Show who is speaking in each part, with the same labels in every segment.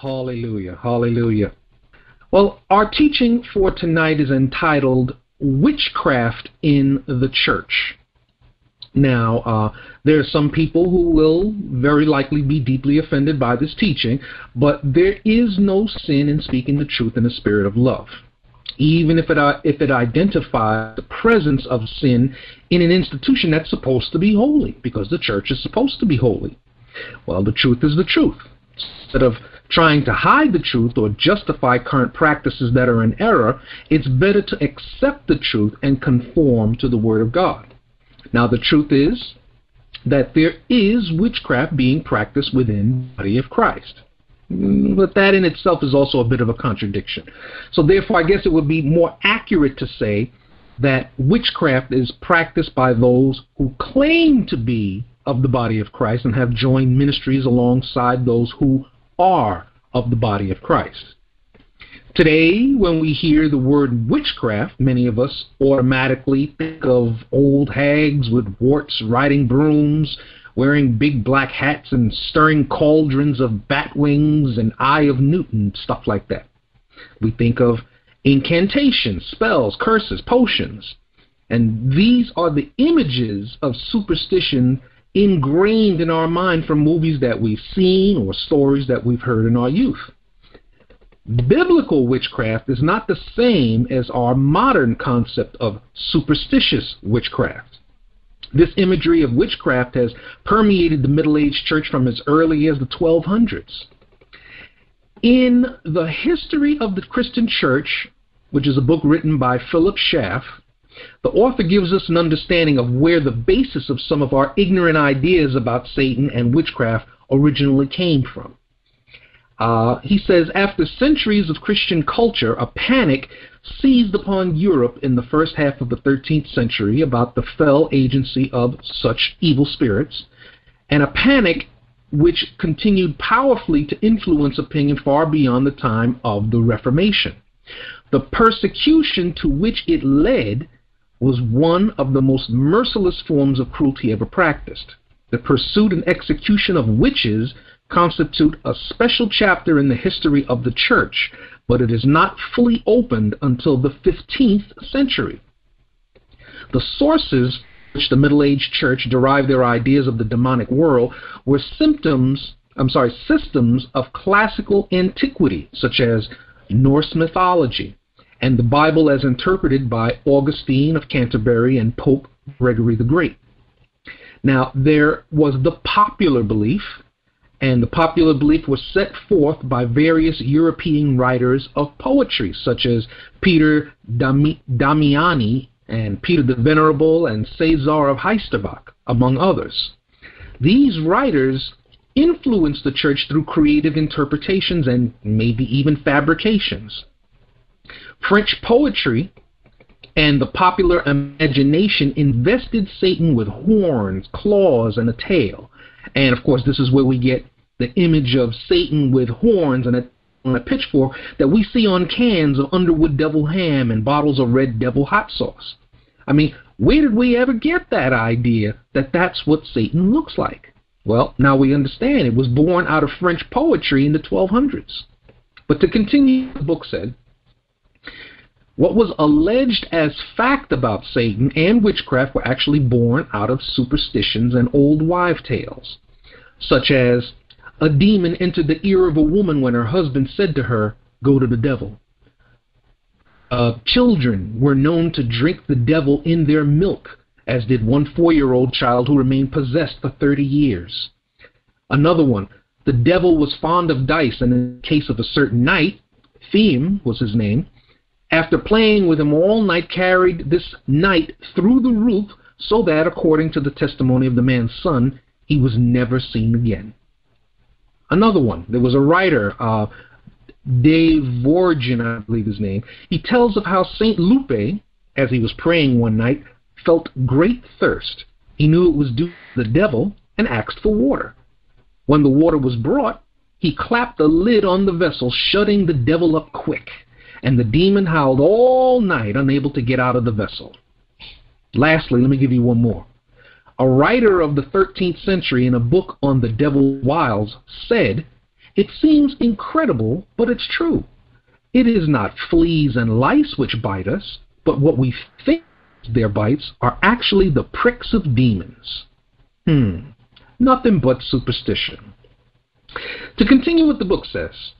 Speaker 1: Hallelujah. Hallelujah. Well, our teaching for tonight is entitled Witchcraft in the Church. Now, uh, there are some people who will very likely be deeply offended by this teaching, but there is no sin in speaking the truth in a spirit of love. Even if it, uh, if it identifies the presence of sin in an institution that's supposed to be holy, because the church is supposed to be holy. Well, the truth is the truth. Instead of trying to hide the truth or justify current practices that are in error, it's better to accept the truth and conform to the Word of God. Now, the truth is that there is witchcraft being practiced within the body of Christ. Mm, but that in itself is also a bit of a contradiction. So, therefore, I guess it would be more accurate to say that witchcraft is practiced by those who claim to be of the body of Christ and have joined ministries alongside those who are of the body of Christ. Today, when we hear the word witchcraft, many of us automatically think of old hags with warts riding brooms, wearing big black hats and stirring cauldrons of bat wings and eye of Newton, stuff like that. We think of incantations, spells, curses, potions. And these are the images of superstition ingrained in our mind from movies that we've seen or stories that we've heard in our youth. Biblical witchcraft is not the same as our modern concept of superstitious witchcraft. This imagery of witchcraft has permeated the Middle Age church from as early as the 1200s. In The History of the Christian Church, which is a book written by Philip Schaff, the author gives us an understanding of where the basis of some of our ignorant ideas about Satan and witchcraft originally came from. Uh, he says, after centuries of Christian culture, a panic seized upon Europe in the first half of the 13th century about the fell agency of such evil spirits, and a panic which continued powerfully to influence opinion far beyond the time of the Reformation. The persecution to which it led was one of the most merciless forms of cruelty ever practiced. The pursuit and execution of witches constitute a special chapter in the history of the church, but it is not fully opened until the 15th century. The sources which the Middle Age church derived their ideas of the demonic world were symptoms, I'm sorry, systems of classical antiquity, such as Norse mythology, and the Bible as interpreted by Augustine of Canterbury and Pope Gregory the Great. Now, there was the popular belief, and the popular belief was set forth by various European writers of poetry, such as Peter Damiani and Peter the Venerable and Cesar of Heisterbach, among others. These writers influenced the church through creative interpretations and maybe even fabrications. French poetry and the popular imagination invested Satan with horns, claws, and a tail. And of course, this is where we get the image of Satan with horns and a, on a pitchfork that we see on cans of Underwood Devil ham and bottles of Red Devil hot sauce. I mean, where did we ever get that idea that that's what Satan looks like? Well, now we understand. It was born out of French poetry in the 1200s. But to continue, the book said, what was alleged as fact about Satan and witchcraft were actually born out of superstitions and old wives' tales, such as a demon entered the ear of a woman when her husband said to her, Go to the devil. Uh, children were known to drink the devil in their milk, as did one four year old child who remained possessed for 30 years. Another one, the devil was fond of dice, and in the case of a certain knight, Theme was his name, after playing with him all night, carried this knight through the roof, so that, according to the testimony of the man's son, he was never seen again. Another one, there was a writer, uh, Dave Vorgin, I believe his name. He tells of how St. Lupe, as he was praying one night, felt great thirst. He knew it was due to the devil and asked for water. When the water was brought, he clapped the lid on the vessel, shutting the devil up quick and the demon howled all night, unable to get out of the vessel. Lastly, let me give you one more. A writer of the 13th century in a book on the devil's wiles said, It seems incredible, but it's true. It is not fleas and lice which bite us, but what we think their bites are actually the pricks of demons. Hmm, nothing but superstition. To continue what the book says,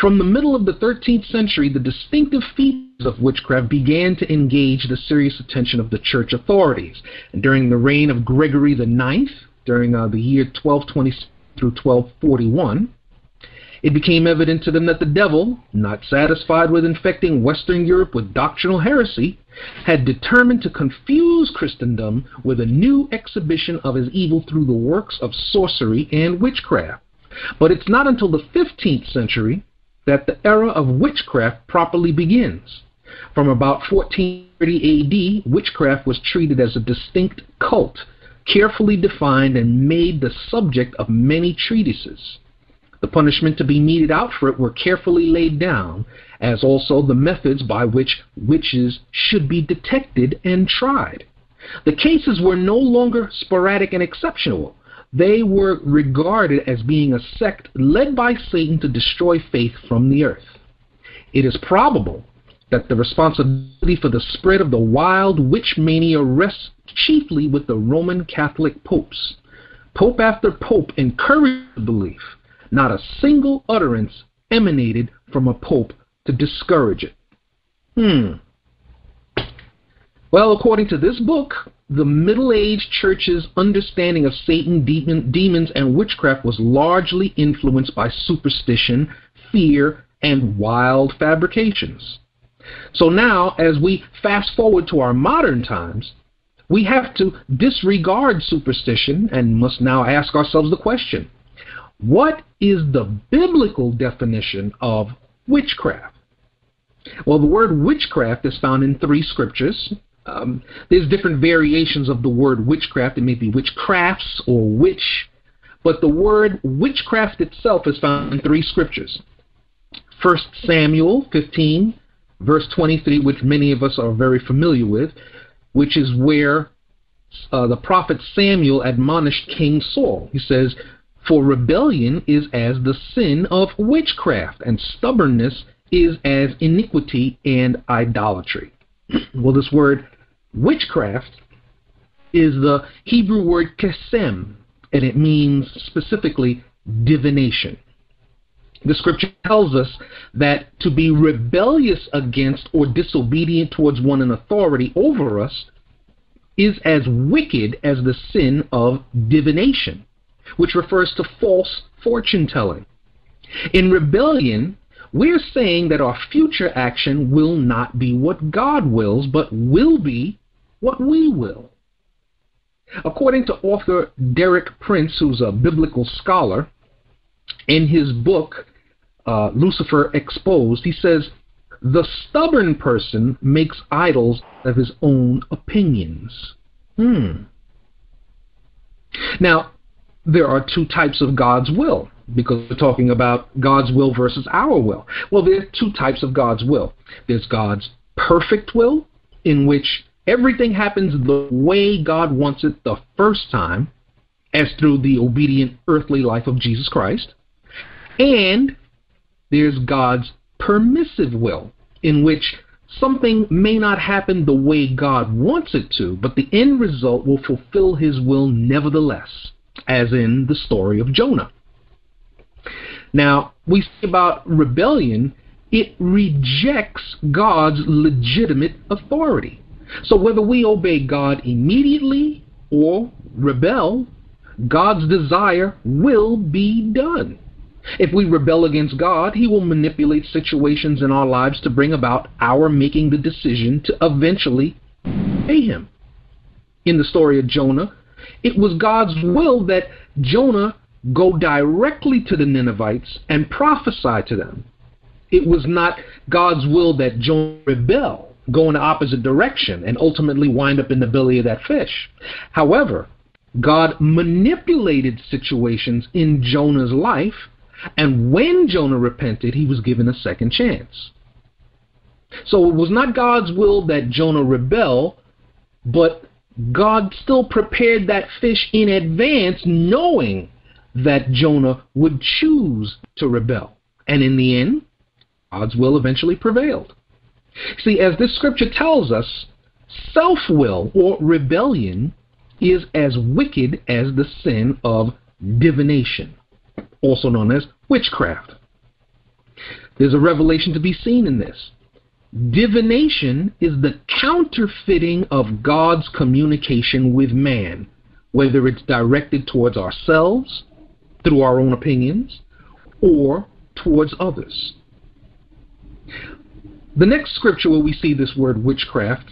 Speaker 1: from the middle of the 13th century, the distinctive features of witchcraft began to engage the serious attention of the church authorities. And during the reign of Gregory IX, during uh, the year 1220 through 1241, it became evident to them that the devil, not satisfied with infecting Western Europe with doctrinal heresy, had determined to confuse Christendom with a new exhibition of his evil through the works of sorcery and witchcraft. But it's not until the 15th century that the era of witchcraft properly begins. From about 1430 AD, witchcraft was treated as a distinct cult, carefully defined and made the subject of many treatises. The punishment to be meted out for it were carefully laid down, as also the methods by which witches should be detected and tried. The cases were no longer sporadic and exceptional, they were regarded as being a sect led by Satan to destroy faith from the earth. It is probable that the responsibility for the spread of the wild witch mania rests chiefly with the Roman Catholic popes. Pope after pope encouraged the belief. Not a single utterance emanated from a pope to discourage it. Hmm. Well, according to this book, the Middle Age church's understanding of Satan, demon, demons, and witchcraft was largely influenced by superstition, fear, and wild fabrications. So now, as we fast forward to our modern times, we have to disregard superstition and must now ask ourselves the question what is the biblical definition of witchcraft? Well, the word witchcraft is found in three scriptures um, there's different variations of the word witchcraft. It may be witchcrafts or witch, but the word witchcraft itself is found in three scriptures. First Samuel 15, verse 23, which many of us are very familiar with, which is where uh, the prophet Samuel admonished King Saul. He says, For rebellion is as the sin of witchcraft, and stubbornness is as iniquity and idolatry. well, this word witchcraft is the Hebrew word kesem, and it means specifically divination. The scripture tells us that to be rebellious against or disobedient towards one in authority over us is as wicked as the sin of divination, which refers to false fortune telling. In rebellion, we're saying that our future action will not be what God wills, but will be what we will. According to author Derek Prince, who's a biblical scholar, in his book, uh, Lucifer Exposed, he says, The stubborn person makes idols of his own opinions. Hmm. Now, there are two types of God's will because we're talking about God's will versus our will. Well, there are two types of God's will. There's God's perfect will, in which everything happens the way God wants it the first time, as through the obedient earthly life of Jesus Christ. And there's God's permissive will, in which something may not happen the way God wants it to, but the end result will fulfill his will nevertheless, as in the story of Jonah. Now, we see about rebellion, it rejects God's legitimate authority. So whether we obey God immediately or rebel, God's desire will be done. If we rebel against God, He will manipulate situations in our lives to bring about our making the decision to eventually obey Him. In the story of Jonah, it was God's will that Jonah go directly to the Ninevites and prophesy to them. It was not God's will that Jonah rebel, go in the opposite direction, and ultimately wind up in the belly of that fish. However, God manipulated situations in Jonah's life, and when Jonah repented, he was given a second chance. So it was not God's will that Jonah rebel, but God still prepared that fish in advance, knowing that Jonah would choose to rebel. And in the end, God's will eventually prevailed. See, as this scripture tells us, self will or rebellion is as wicked as the sin of divination, also known as witchcraft. There's a revelation to be seen in this. Divination is the counterfeiting of God's communication with man, whether it's directed towards ourselves through our own opinions or towards others. The next scripture where we see this word witchcraft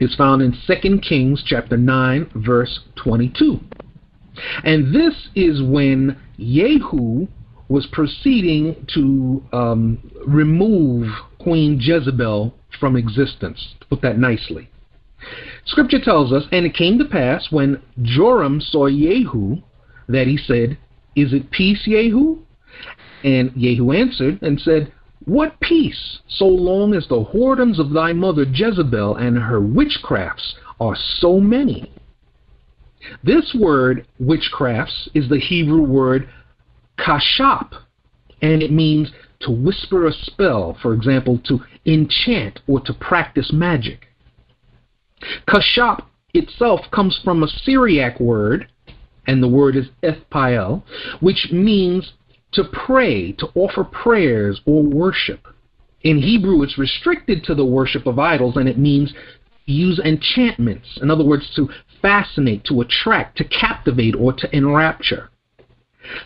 Speaker 1: is found in 2 Kings chapter 9 verse 22. And this is when Jehu was proceeding to um, remove Queen Jezebel from existence, to put that nicely. Scripture tells us, and it came to pass when Joram saw Jehu that he said, Is it peace, Jehu? And Jehu answered and said, What peace, so long as the whoredoms of thy mother Jezebel and her witchcrafts are so many? This word, witchcrafts, is the Hebrew word kashap, and it means to whisper a spell, for example, to enchant or to practice magic. Kashap itself comes from a Syriac word, and the word is ethpael, which means to pray, to offer prayers or worship. In Hebrew, it's restricted to the worship of idols, and it means use enchantments. In other words, to fascinate, to attract, to captivate, or to enrapture.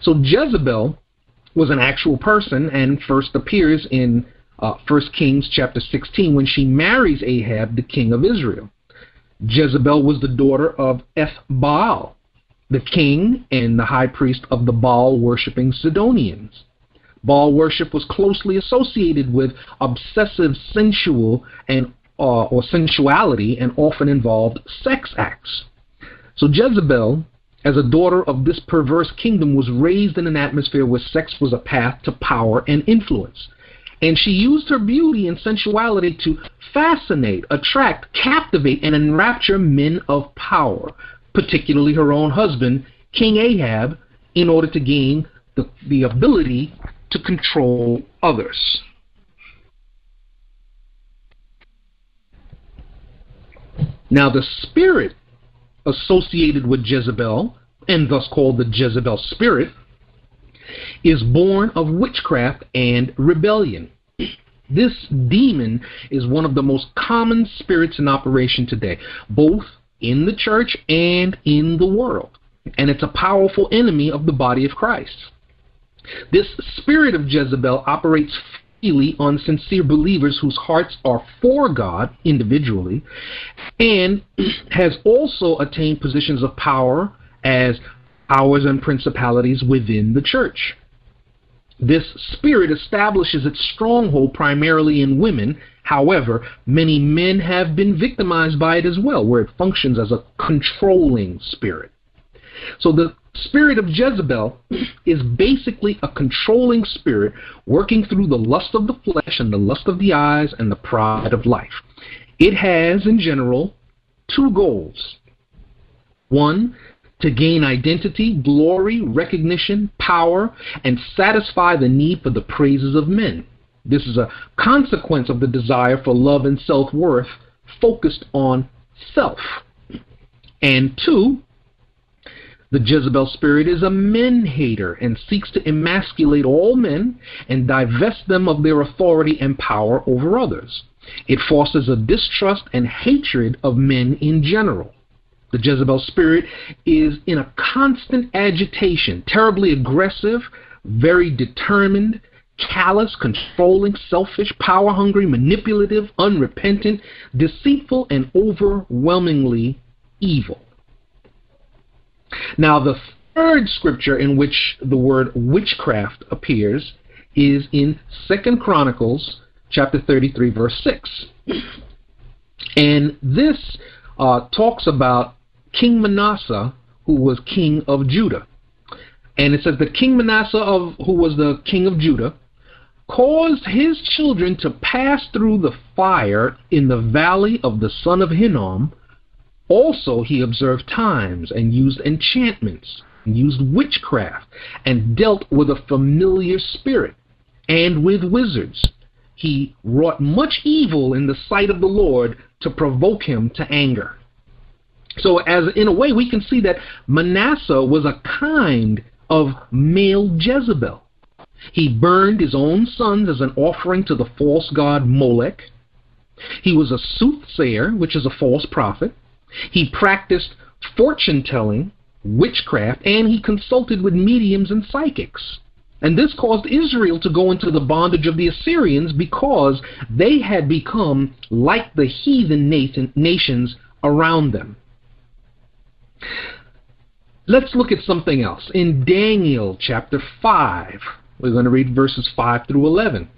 Speaker 1: So Jezebel was an actual person and first appears in uh, 1 Kings chapter 16 when she marries Ahab, the king of Israel. Jezebel was the daughter of Ethbaal, the king and the high priest of the Baal worshipping Sidonians. Baal worship was closely associated with obsessive sensual and uh, or sensuality and often involved sex acts. So Jezebel, as a daughter of this perverse kingdom, was raised in an atmosphere where sex was a path to power and influence. And she used her beauty and sensuality to fascinate, attract, captivate, and enrapture men of power, particularly her own husband, King Ahab, in order to gain the, the ability to control others. Now, the spirit associated with Jezebel, and thus called the Jezebel spirit, is born of witchcraft and rebellion. This demon is one of the most common spirits in operation today, both in the church and in the world. And it's a powerful enemy of the body of Christ. This spirit of Jezebel operates freely on sincere believers whose hearts are for God individually and has also attained positions of power as powers and principalities within the church. This spirit establishes its stronghold primarily in women. However, many men have been victimized by it as well, where it functions as a controlling spirit. So the spirit of Jezebel is basically a controlling spirit working through the lust of the flesh and the lust of the eyes and the pride of life. It has, in general, two goals. One, to gain identity, glory, recognition, power, and satisfy the need for the praises of men. This is a consequence of the desire for love and self worth focused on self. And two, the Jezebel spirit is a men hater and seeks to emasculate all men and divest them of their authority and power over others. It fosters a distrust and hatred of men in general. The Jezebel spirit is in a constant agitation, terribly aggressive, very determined, callous, controlling, selfish, power hungry, manipulative, unrepentant, deceitful, and overwhelmingly evil. Now, the third scripture in which the word witchcraft appears is in Second Chronicles chapter 33, verse 6. And this uh, talks about King Manasseh, who was king of Judah. And it says that King Manasseh, of, who was the king of Judah, caused his children to pass through the fire in the valley of the son of Hinnom, also, he observed times and used enchantments, used witchcraft, and dealt with a familiar spirit and with wizards. He wrought much evil in the sight of the Lord to provoke him to anger. So, as in a way, we can see that Manasseh was a kind of male Jezebel. He burned his own sons as an offering to the false god Molech. He was a soothsayer, which is a false prophet. He practiced fortune telling, witchcraft, and he consulted with mediums and psychics. And this caused Israel to go into the bondage of the Assyrians because they had become like the heathen nations around them. Let's look at something else. In Daniel chapter 5, we're going to read verses 5 through 11.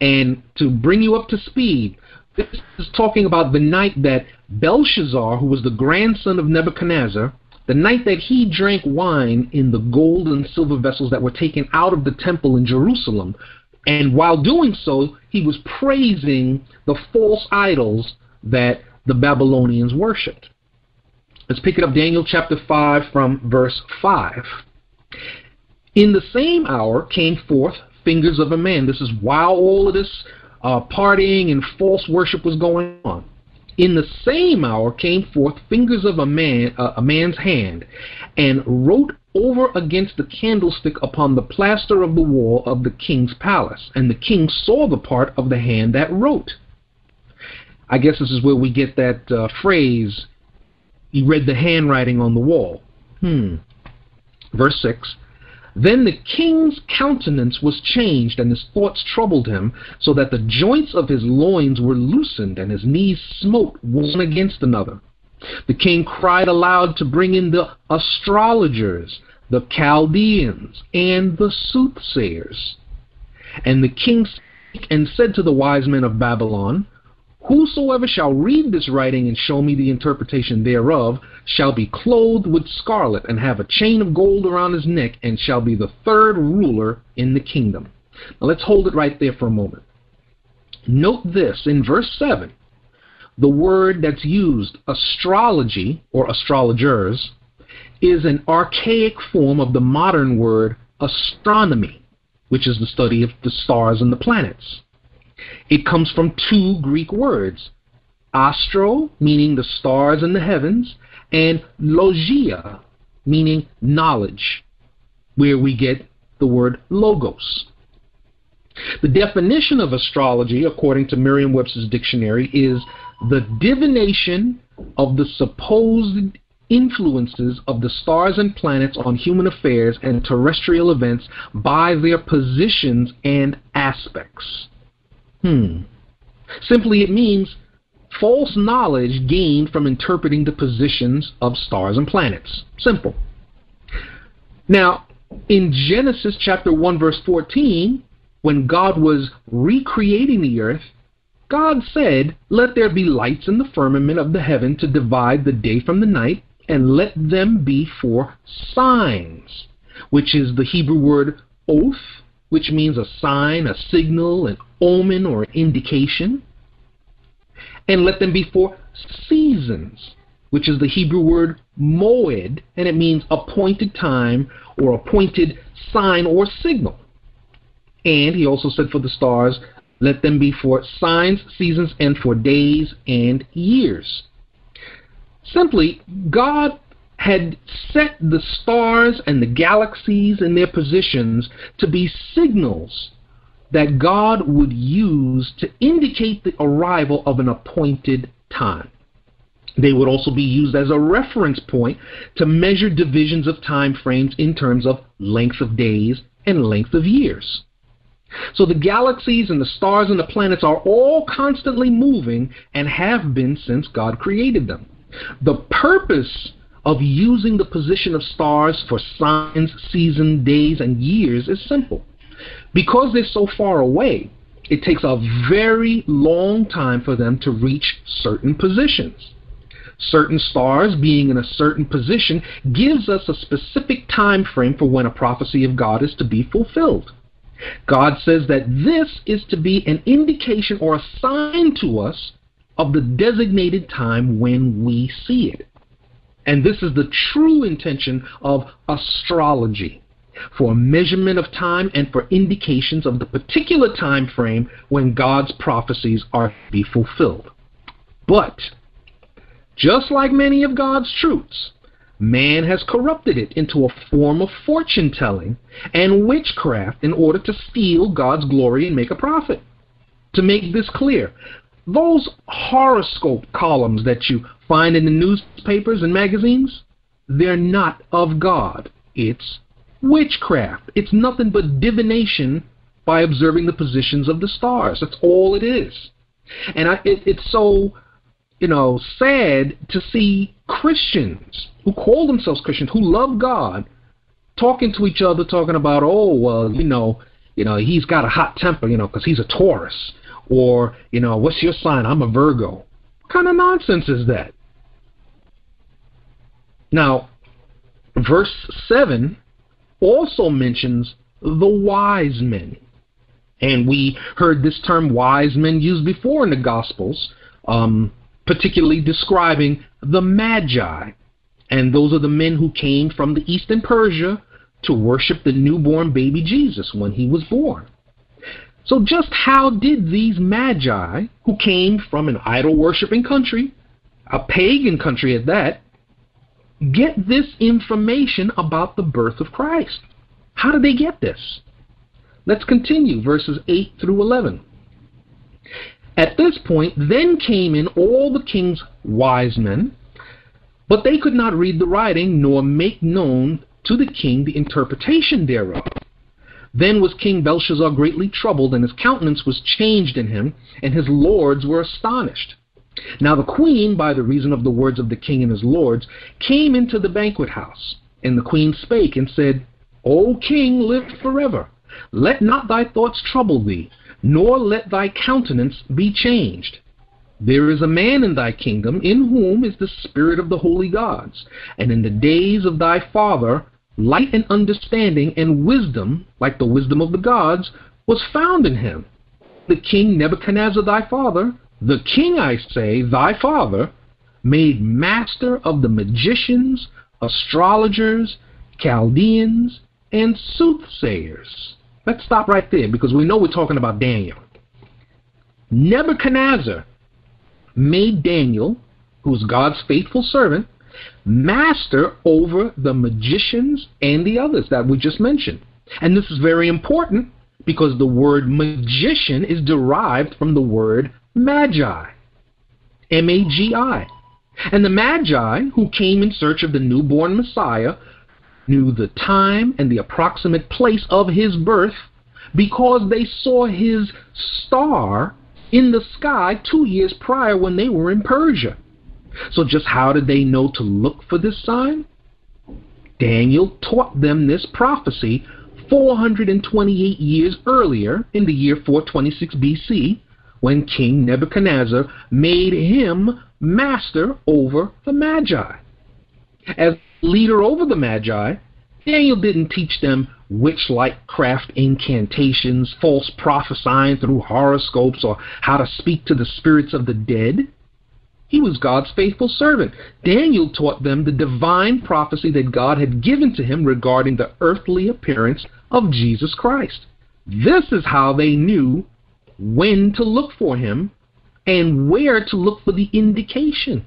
Speaker 1: And to bring you up to speed, this is talking about the night that Belshazzar, who was the grandson of Nebuchadnezzar, the night that he drank wine in the gold and silver vessels that were taken out of the temple in Jerusalem. And while doing so, he was praising the false idols that the Babylonians worshipped. Let's pick it up, Daniel chapter 5 from verse 5. In the same hour came forth fingers of a man. This is while all of this uh, partying and false worship was going on. In the same hour came forth fingers of a man, uh, a man's hand, and wrote over against the candlestick upon the plaster of the wall of the king's palace. And the king saw the part of the hand that wrote. I guess this is where we get that uh, phrase, he read the handwriting on the wall. Hmm. Verse 6 then the king's countenance was changed, and his thoughts troubled him, so that the joints of his loins were loosened, and his knees smote one against another. The king cried aloud to bring in the astrologers, the Chaldeans, and the soothsayers. And the king spake and said to the wise men of Babylon, Whosoever shall read this writing and show me the interpretation thereof shall be clothed with scarlet and have a chain of gold around his neck and shall be the third ruler in the kingdom. Now let's hold it right there for a moment. Note this in verse 7 the word that's used, astrology or astrologers, is an archaic form of the modern word astronomy, which is the study of the stars and the planets. It comes from two Greek words, astro, meaning the stars in the heavens, and logia, meaning knowledge, where we get the word logos. The definition of astrology, according to Merriam Webster's dictionary, is the divination of the supposed influences of the stars and planets on human affairs and terrestrial events by their positions and aspects. Hmm. Simply, it means false knowledge gained from interpreting the positions of stars and planets. Simple. Now, in Genesis chapter 1, verse 14, when God was recreating the earth, God said, Let there be lights in the firmament of the heaven to divide the day from the night, and let them be for signs, which is the Hebrew word oath, which means a sign, a signal, an omen, or an indication. And let them be for seasons, which is the Hebrew word moed, and it means appointed time or appointed sign or signal. And he also said for the stars, let them be for signs, seasons, and for days and years. Simply, God had set the stars and the galaxies in their positions to be signals that God would use to indicate the arrival of an appointed time. They would also be used as a reference point to measure divisions of time frames in terms of length of days and length of years. So the galaxies and the stars and the planets are all constantly moving and have been since God created them. The purpose of using the position of stars for signs, seasons, days, and years is simple. Because they're so far away, it takes a very long time for them to reach certain positions. Certain stars being in a certain position gives us a specific time frame for when a prophecy of God is to be fulfilled. God says that this is to be an indication or a sign to us of the designated time when we see it. And this is the true intention of astrology for measurement of time and for indications of the particular time frame when God's prophecies are to be fulfilled. But, just like many of God's truths, man has corrupted it into a form of fortune telling and witchcraft in order to steal God's glory and make a profit. To make this clear, those horoscope columns that you find in the newspapers and magazines, they're not of God. It's witchcraft. It's nothing but divination by observing the positions of the stars. That's all it is. And I, it, it's so, you know, sad to see Christians who call themselves Christians, who love God, talking to each other, talking about, oh, well, you know, you know, he's got a hot temper, you know, because he's a Taurus, or you know, what's your sign? I'm a Virgo. What kind of nonsense is that? Now, verse seven also mentions the wise men. And we heard this term wise men used before in the Gospels, um, particularly describing the Magi. And those are the men who came from the east Eastern Persia to worship the newborn baby Jesus when he was born. So, just how did these Magi, who came from an idol worshiping country, a pagan country at that, get this information about the birth of Christ? How did they get this? Let's continue, verses 8 through 11. At this point, then came in all the king's wise men, but they could not read the writing, nor make known to the king the interpretation thereof. Then was King Belshazzar greatly troubled, and his countenance was changed in him, and his lords were astonished. Now the queen, by the reason of the words of the king and his lords, came into the banquet house. And the queen spake and said, O king, live forever. Let not thy thoughts trouble thee, nor let thy countenance be changed. There is a man in thy kingdom in whom is the spirit of the holy gods, and in the days of thy father light and understanding and wisdom, like the wisdom of the gods, was found in him. The king Nebuchadnezzar thy father the king, I say, thy father, made master of the magicians, astrologers, Chaldeans, and soothsayers. Let's stop right there because we know we're talking about Daniel. Nebuchadnezzar made Daniel, who's God's faithful servant, master over the magicians and the others that we just mentioned. And this is very important because the word magician is derived from the word magi. M A G I. And the magi, who came in search of the newborn Messiah, knew the time and the approximate place of his birth because they saw his star in the sky two years prior when they were in Persia. So, just how did they know to look for this sign? Daniel taught them this prophecy 428 years earlier in the year 426 BC when King Nebuchadnezzar made him master over the Magi. As leader over the Magi, Daniel didn't teach them witch-like craft incantations, false prophesying through horoscopes, or how to speak to the spirits of the dead. He was God's faithful servant. Daniel taught them the divine prophecy that God had given to him regarding the earthly appearance of Jesus Christ. This is how they knew when to look for him, and where to look for the indication.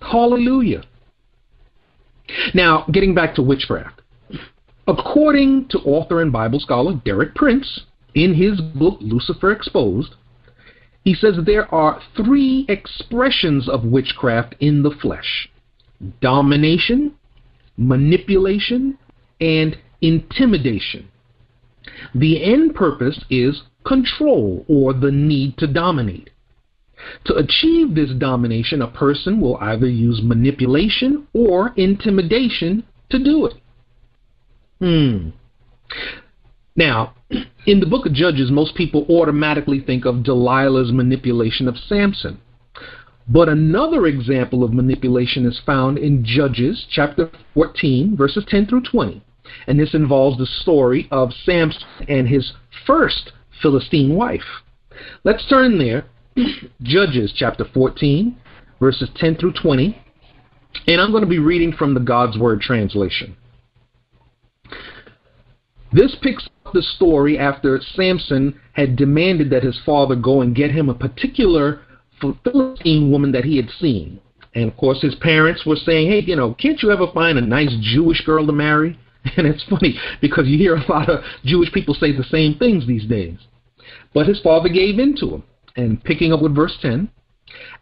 Speaker 1: Hallelujah. Now, getting back to witchcraft. According to author and Bible scholar Derek Prince, in his book Lucifer Exposed, he says there are three expressions of witchcraft in the flesh domination, manipulation, and intimidation. The end purpose is control or the need to dominate. To achieve this domination, a person will either use manipulation or intimidation to do it. Hmm. Now, in the book of Judges, most people automatically think of Delilah's manipulation of Samson. But another example of manipulation is found in Judges chapter 14, verses 10 through 20. And this involves the story of Samson and his first Philistine wife. Let's turn there. Judges chapter 14, verses 10 through 20. And I'm going to be reading from the God's Word translation. This picks up the story after Samson had demanded that his father go and get him a particular Philistine woman that he had seen. And of course, his parents were saying, hey, you know, can't you ever find a nice Jewish girl to marry? And it's funny because you hear a lot of Jewish people say the same things these days. But his father gave in to him. And picking up with verse 10,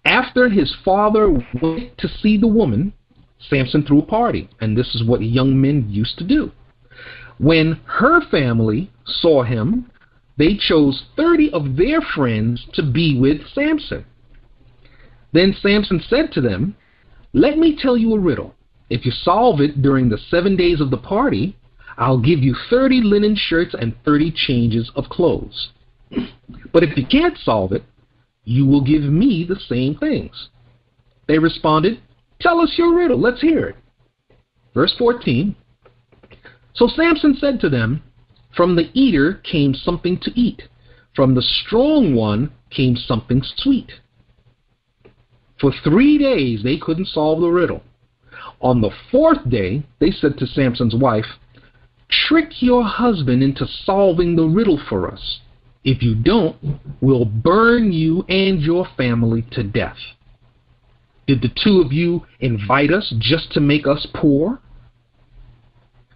Speaker 1: after his father went to see the woman, Samson threw a party. And this is what young men used to do. When her family saw him, they chose 30 of their friends to be with Samson. Then Samson said to them, Let me tell you a riddle. If you solve it during the seven days of the party, I'll give you 30 linen shirts and 30 changes of clothes. But if you can't solve it, you will give me the same things. They responded, Tell us your riddle. Let's hear it. Verse 14 So Samson said to them, From the eater came something to eat, from the strong one came something sweet. For three days they couldn't solve the riddle. On the fourth day, they said to Samson's wife, Trick your husband into solving the riddle for us. If you don't, we'll burn you and your family to death. Did the two of you invite us just to make us poor?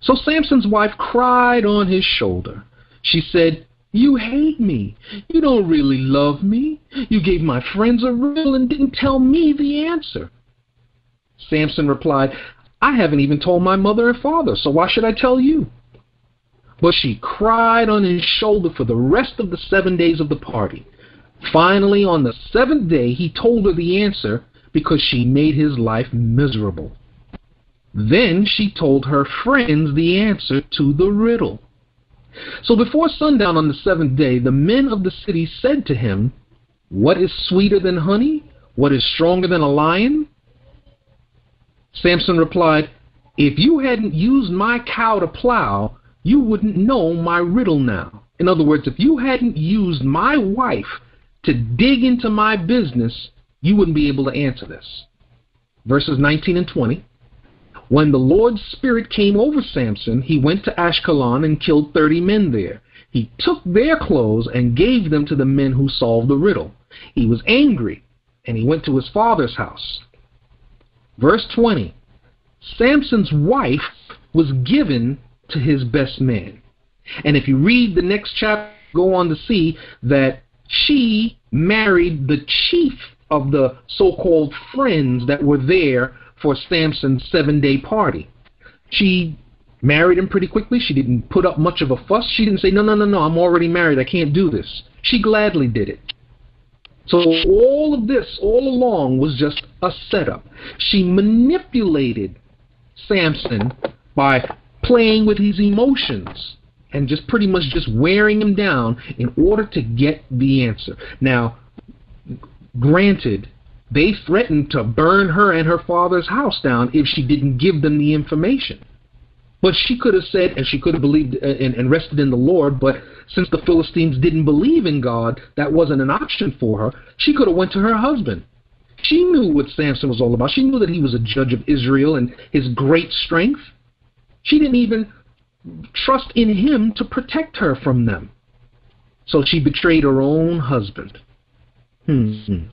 Speaker 1: So Samson's wife cried on his shoulder. She said, you hate me. You don't really love me. You gave my friends a riddle and didn't tell me the answer. Samson replied, I haven't even told my mother and father, so why should I tell you? But she cried on his shoulder for the rest of the seven days of the party. Finally, on the seventh day, he told her the answer because she made his life miserable. Then she told her friends the answer to the riddle. So before sundown on the seventh day, the men of the city said to him, What is sweeter than honey? What is stronger than a lion? Samson replied, If you hadn't used my cow to plow, you wouldn't know my riddle now. In other words, if you hadn't used my wife to dig into my business, you wouldn't be able to answer this. Verses 19 and 20. When the Lord's Spirit came over Samson, he went to Ashkelon and killed 30 men there. He took their clothes and gave them to the men who solved the riddle. He was angry, and he went to his father's house. Verse 20 Samson's wife was given to his best man. And if you read the next chapter, go on to see that she married the chief of the so called friends that were there for Samson's seven day party. She married him pretty quickly. She didn't put up much of a fuss. She didn't say, No, no, no, no, I'm already married. I can't do this. She gladly did it. So all of this, all along, was just a setup. She manipulated Samson by playing with his emotions and just pretty much just wearing him down in order to get the answer. Now, granted, they threatened to burn her and her father's house down if she didn't give them the information. But she could have said, and she could have believed uh, and, and rested in the Lord, but since the Philistines didn't believe in God, that wasn't an option for her. She could have went to her husband. She knew what Samson was all about. She knew that he was a judge of Israel and his great strength. She didn't even trust in him to protect her from them. So she betrayed her own husband. Hmm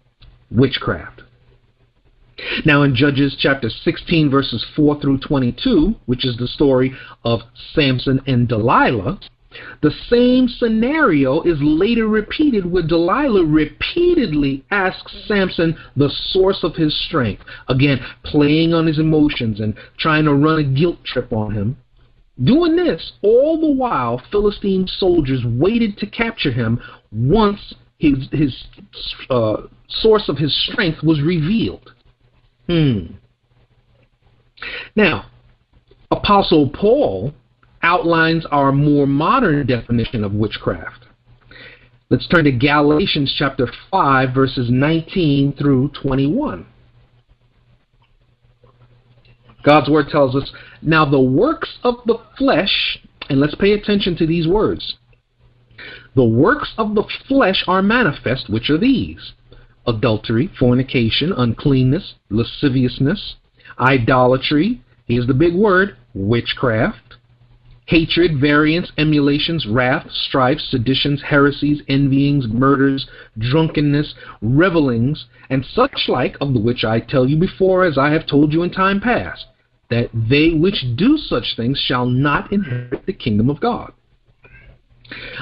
Speaker 1: witchcraft. Now, in Judges chapter 16, verses 4 through 22, which is the story of Samson and Delilah, the same scenario is later repeated where Delilah repeatedly asks Samson the source of his strength. Again, playing on his emotions and trying to run a guilt trip on him. Doing this, all the while, Philistine soldiers waited to capture him once his, his uh, source of his strength was revealed. Hmm. Now, Apostle Paul outlines our more modern definition of witchcraft. Let's turn to Galatians chapter 5, verses 19 through 21. God's word tells us, Now the works of the flesh, and let's pay attention to these words. The works of the flesh are manifest, which are these adultery, fornication, uncleanness, lasciviousness, idolatry, here's the big word, witchcraft, hatred, variance, emulations, wrath, strife, seditions, heresies, envyings, murders, drunkenness, revelings, and such like, of the which I tell you before, as I have told you in time past, that they which do such things shall not inherit the kingdom of God.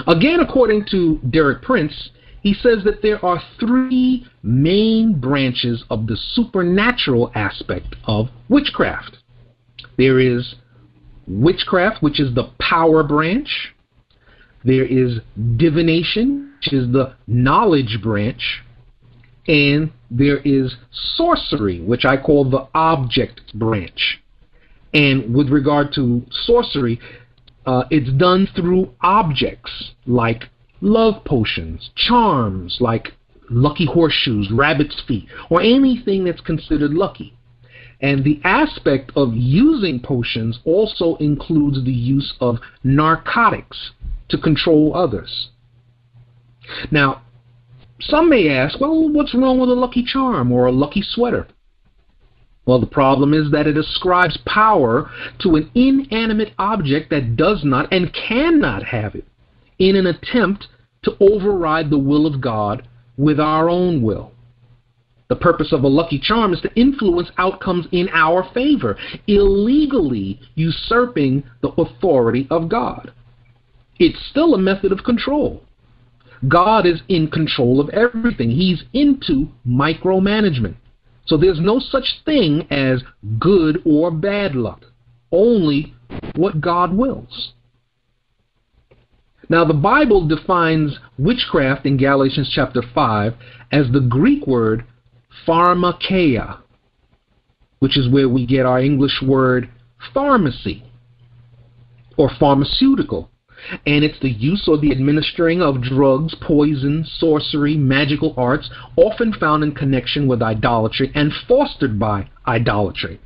Speaker 1: Again, according to Derek Prince, he says that there are three main branches of the supernatural aspect of witchcraft. There is witchcraft, which is the power branch. There is divination, which is the knowledge branch. And there is sorcery, which I call the object branch. And with regard to sorcery, uh, it's done through objects like love potions, charms like lucky horseshoes, rabbit's feet, or anything that's considered lucky. And the aspect of using potions also includes the use of narcotics to control others. Now, some may ask, well, what's wrong with a lucky charm or a lucky sweater? Well, the problem is that it ascribes power to an inanimate object that does not and cannot have it in an attempt to override the will of God with our own will. The purpose of a lucky charm is to influence outcomes in our favor, illegally usurping the authority of God. It's still a method of control. God is in control of everything. He's into micromanagement. So there's no such thing as good or bad luck, only what God wills. Now, the Bible defines witchcraft in Galatians chapter 5 as the Greek word pharmakeia, which is where we get our English word pharmacy or pharmaceutical. And it's the use or the administering of drugs, poison, sorcery, magical arts, often found in connection with idolatry and fostered by idolatry.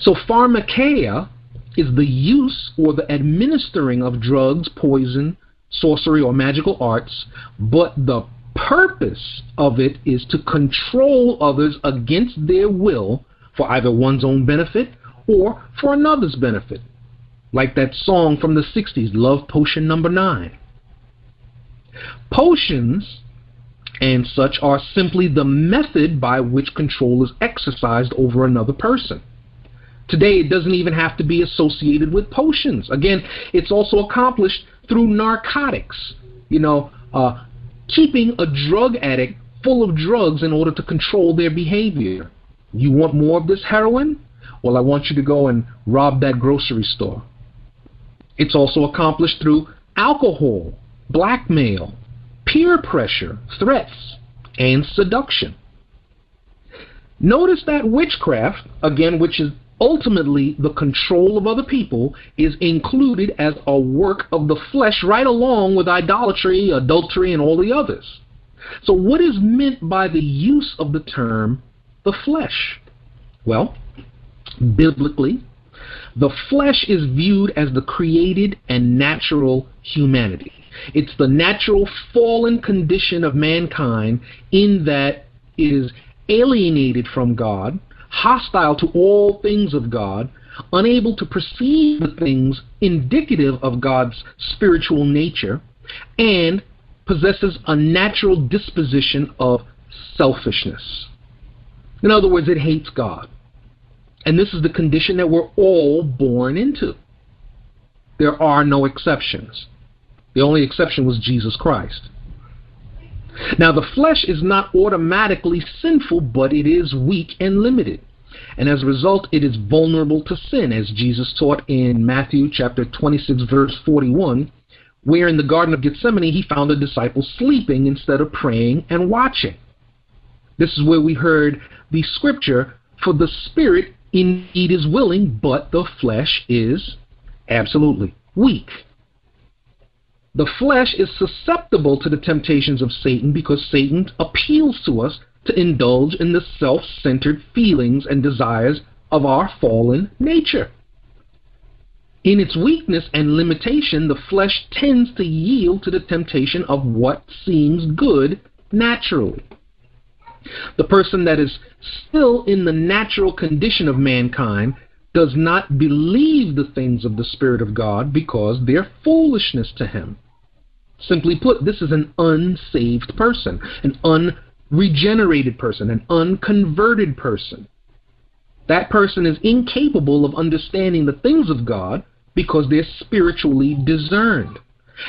Speaker 1: So, pharmakeia is the use or the administering of drugs, poison, sorcery, or magical arts, but the purpose of it is to control others against their will for either one's own benefit or for another's benefit. Like that song from the 60s, Love Potion Number 9. Potions and such are simply the method by which control is exercised over another person. Today, it doesn't even have to be associated with potions. Again, it's also accomplished through narcotics. You know, uh, keeping a drug addict full of drugs in order to control their behavior. You want more of this heroin? Well, I want you to go and rob that grocery store. It's also accomplished through alcohol, blackmail, peer pressure, threats, and seduction. Notice that witchcraft, again, which is ultimately the control of other people is included as a work of the flesh right along with idolatry, adultery, and all the others. So, what is meant by the use of the term the flesh? Well, biblically, the flesh is viewed as the created and natural humanity. It's the natural fallen condition of mankind in that it is alienated from God hostile to all things of God, unable to perceive the things indicative of God's spiritual nature, and possesses a natural disposition of selfishness. In other words, it hates God. And this is the condition that we're all born into. There are no exceptions. The only exception was Jesus Christ. Now, the flesh is not automatically sinful, but it is weak and limited. And as a result, it is vulnerable to sin, as Jesus taught in Matthew chapter 26, verse 41, where in the Garden of Gethsemane he found the disciples sleeping instead of praying and watching. This is where we heard the scripture, For the spirit indeed is willing, but the flesh is absolutely weak. The flesh is susceptible to the temptations of Satan because Satan appeals to us to indulge in the self centered feelings and desires of our fallen nature. In its weakness and limitation, the flesh tends to yield to the temptation of what seems good naturally. The person that is still in the natural condition of mankind does not believe the things of the Spirit of God because they're foolishness to him. Simply put, this is an unsaved person, an unregenerated person, an unconverted person. That person is incapable of understanding the things of God because they're spiritually discerned.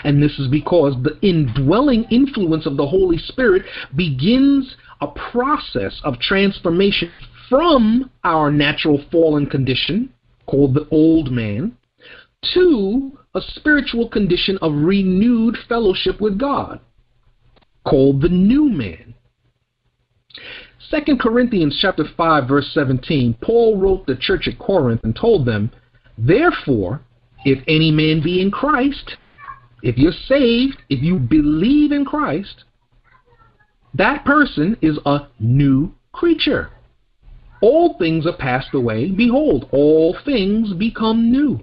Speaker 1: And this is because the indwelling influence of the Holy Spirit begins a process of transformation from our natural fallen condition, called the old man, to a spiritual condition of renewed fellowship with God, called the new man. 2 Corinthians chapter 5 verse 17, Paul wrote the church at Corinth and told them, Therefore, if any man be in Christ, if you're saved, if you believe in Christ, that person is a new creature. All things are passed away. Behold, all things become new.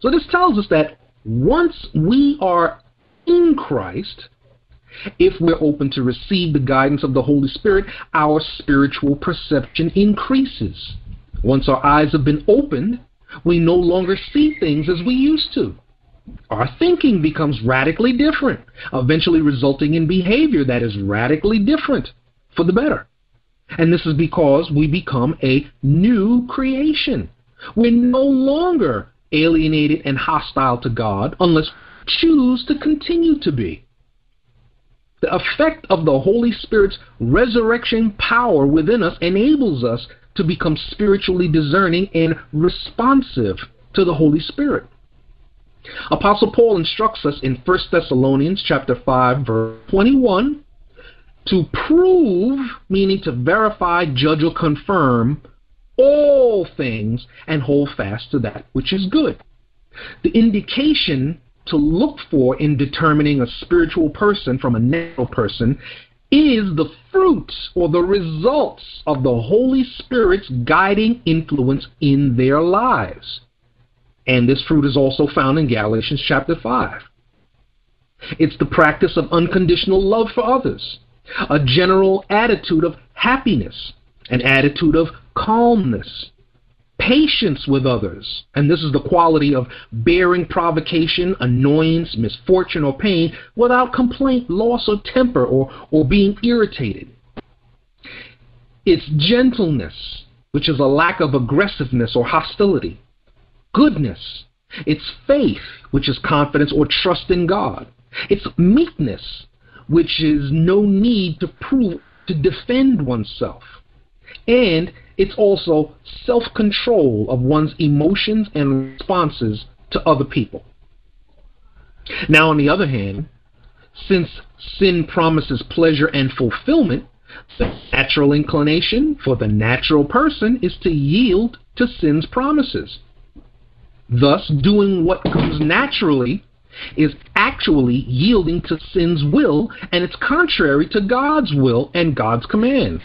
Speaker 1: So this tells us that once we are in Christ, if we're open to receive the guidance of the Holy Spirit, our spiritual perception increases. Once our eyes have been opened, we no longer see things as we used to. Our thinking becomes radically different, eventually resulting in behavior that is radically different for the better. And this is because we become a new creation. We're no longer alienated and hostile to God unless we choose to continue to be. The effect of the Holy Spirit's resurrection power within us enables us to become spiritually discerning and responsive to the Holy Spirit. Apostle Paul instructs us in 1 Thessalonians chapter 5 verse 21 to prove, meaning to verify, judge or confirm all things and hold fast to that which is good. The indication to look for in determining a spiritual person from a natural person is the fruits or the results of the Holy Spirit's guiding influence in their lives. And this fruit is also found in Galatians chapter 5. It's the practice of unconditional love for others, a general attitude of happiness, an attitude of calmness, patience with others. And this is the quality of bearing provocation, annoyance, misfortune, or pain without complaint, loss, or temper, or, or being irritated. It's gentleness, which is a lack of aggressiveness or hostility. Goodness. It's faith, which is confidence or trust in God. It's meekness, which is no need to prove, to defend oneself. And it's also self control of one's emotions and responses to other people. Now, on the other hand, since sin promises pleasure and fulfillment, the natural inclination for the natural person is to yield to sin's promises. Thus, doing what comes naturally is actually yielding to sin's will, and it's contrary to God's will and God's command.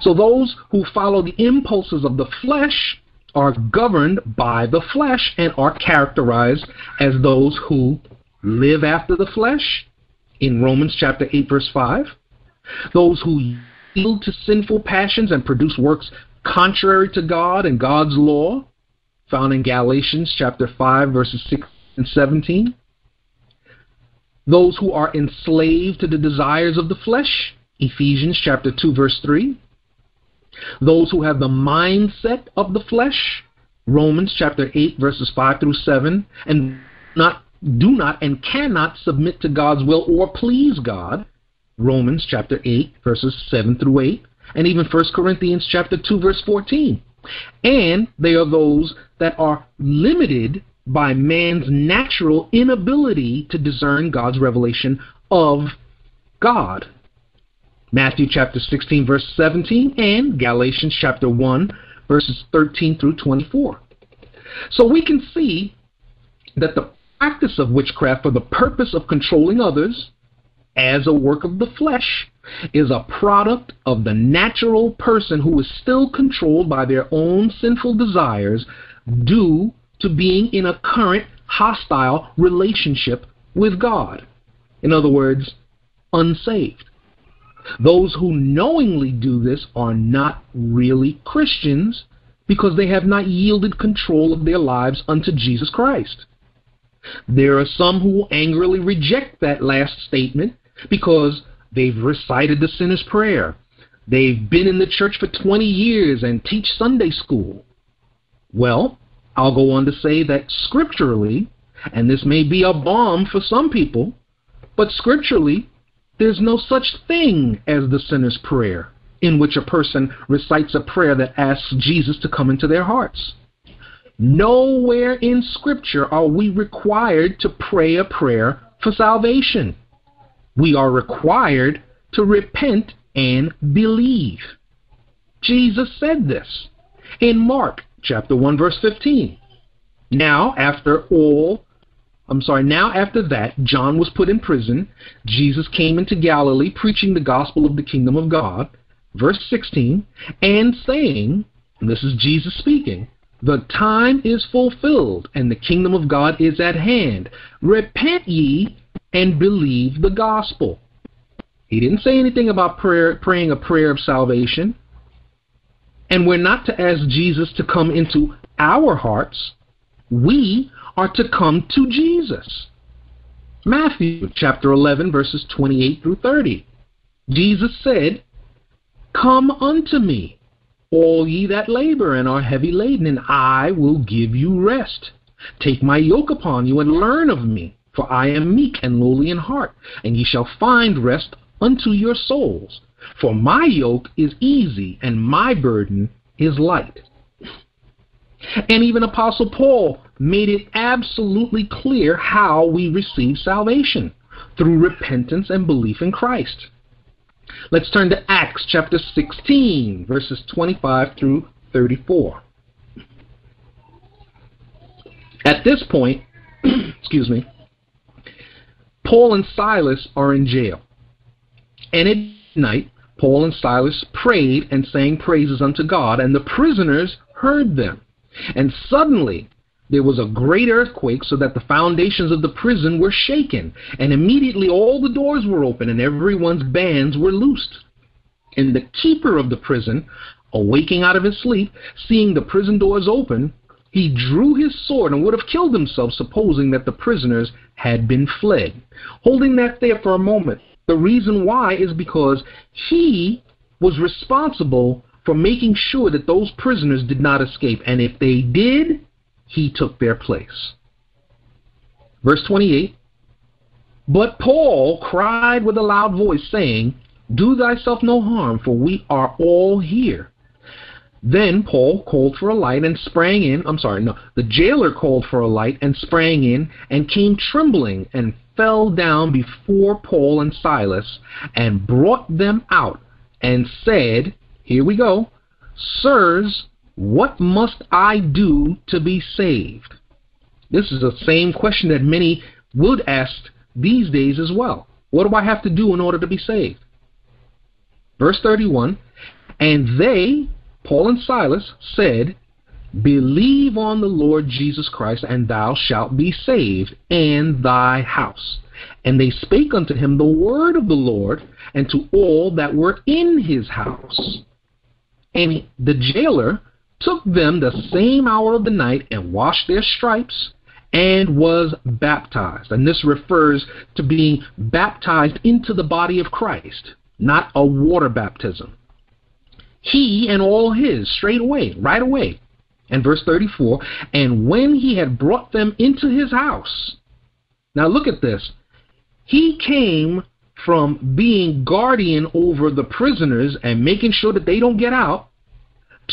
Speaker 1: So those who follow the impulses of the flesh are governed by the flesh and are characterized as those who live after the flesh in Romans chapter 8 verse 5. Those who yield to sinful passions and produce works contrary to God and God's law found in Galatians chapter 5 verses 6 and 17. Those who are enslaved to the desires of the flesh, Ephesians chapter 2 verse 3. Those who have the mindset of the flesh, Romans chapter 8 verses 5 through 7, and not do not and cannot submit to God's will or please God, Romans chapter 8 verses 7 through 8, and even 1 Corinthians chapter 2 verse 14. And they are those that are limited by man's natural inability to discern God's revelation of God. Matthew chapter 16 verse 17 and Galatians chapter 1 verses 13 through 24. So we can see that the practice of witchcraft for the purpose of controlling others as a work of the flesh is a product of the natural person who is still controlled by their own sinful desires due to being in a current hostile relationship with God. In other words, unsaved. Those who knowingly do this are not really Christians because they have not yielded control of their lives unto Jesus Christ. There are some who angrily reject that last statement because they've recited the sinner's prayer. They've been in the church for 20 years and teach Sunday school. Well, I'll go on to say that scripturally, and this may be a bomb for some people, but scripturally, there's no such thing as the sinner's prayer, in which a person recites a prayer that asks Jesus to come into their hearts. Nowhere in Scripture are we required to pray a prayer for salvation. We are required to repent and believe. Jesus said this in Mark chapter 1 verse 15. Now after all I'm sorry, now after that, John was put in prison. Jesus came into Galilee preaching the gospel of the kingdom of God. Verse 16, and saying, and this is Jesus speaking, the time is fulfilled, and the kingdom of God is at hand. Repent ye and believe the gospel. He didn't say anything about prayer, praying a prayer of salvation. And we're not to ask Jesus to come into our hearts. We are to come to Jesus. Matthew chapter 11, verses 28 through 30. Jesus said, Come unto me, all ye that labor and are heavy laden, and I will give you rest. Take my yoke upon you and learn of me, for I am meek and lowly in heart, and ye shall find rest unto your souls. For my yoke is easy and my burden is light. And even Apostle Paul made it absolutely clear how we receive salvation through repentance and belief in Christ. Let's turn to Acts chapter 16, verses 25 through 34. At this point, excuse me, Paul and Silas are in jail. And at night, Paul and Silas prayed and sang praises unto God, and the prisoners heard them. And suddenly there was a great earthquake, so that the foundations of the prison were shaken, and immediately all the doors were open, and everyone's bands were loosed. And the keeper of the prison, awaking out of his sleep, seeing the prison doors open, he drew his sword and would have killed himself, supposing that the prisoners had been fled. Holding that there for a moment, the reason why is because he was responsible for making sure that those prisoners did not escape. And if they did, he took their place. Verse 28 But Paul cried with a loud voice, saying, Do thyself no harm, for we are all here. Then Paul called for a light and sprang in. I'm sorry, no. The jailer called for a light and sprang in and came trembling and fell down before Paul and Silas and brought them out and said, here we go. Sirs, what must I do to be saved? This is the same question that many would ask these days as well. What do I have to do in order to be saved? Verse 31 And they, Paul and Silas, said, Believe on the Lord Jesus Christ, and thou shalt be saved, and thy house. And they spake unto him the word of the Lord, and to all that were in his house. And the jailer took them the same hour of the night and washed their stripes and was baptized. And this refers to being baptized into the body of Christ, not a water baptism. He and all his, straight away, right away. And verse 34 And when he had brought them into his house, now look at this. He came from being guardian over the prisoners and making sure that they don't get out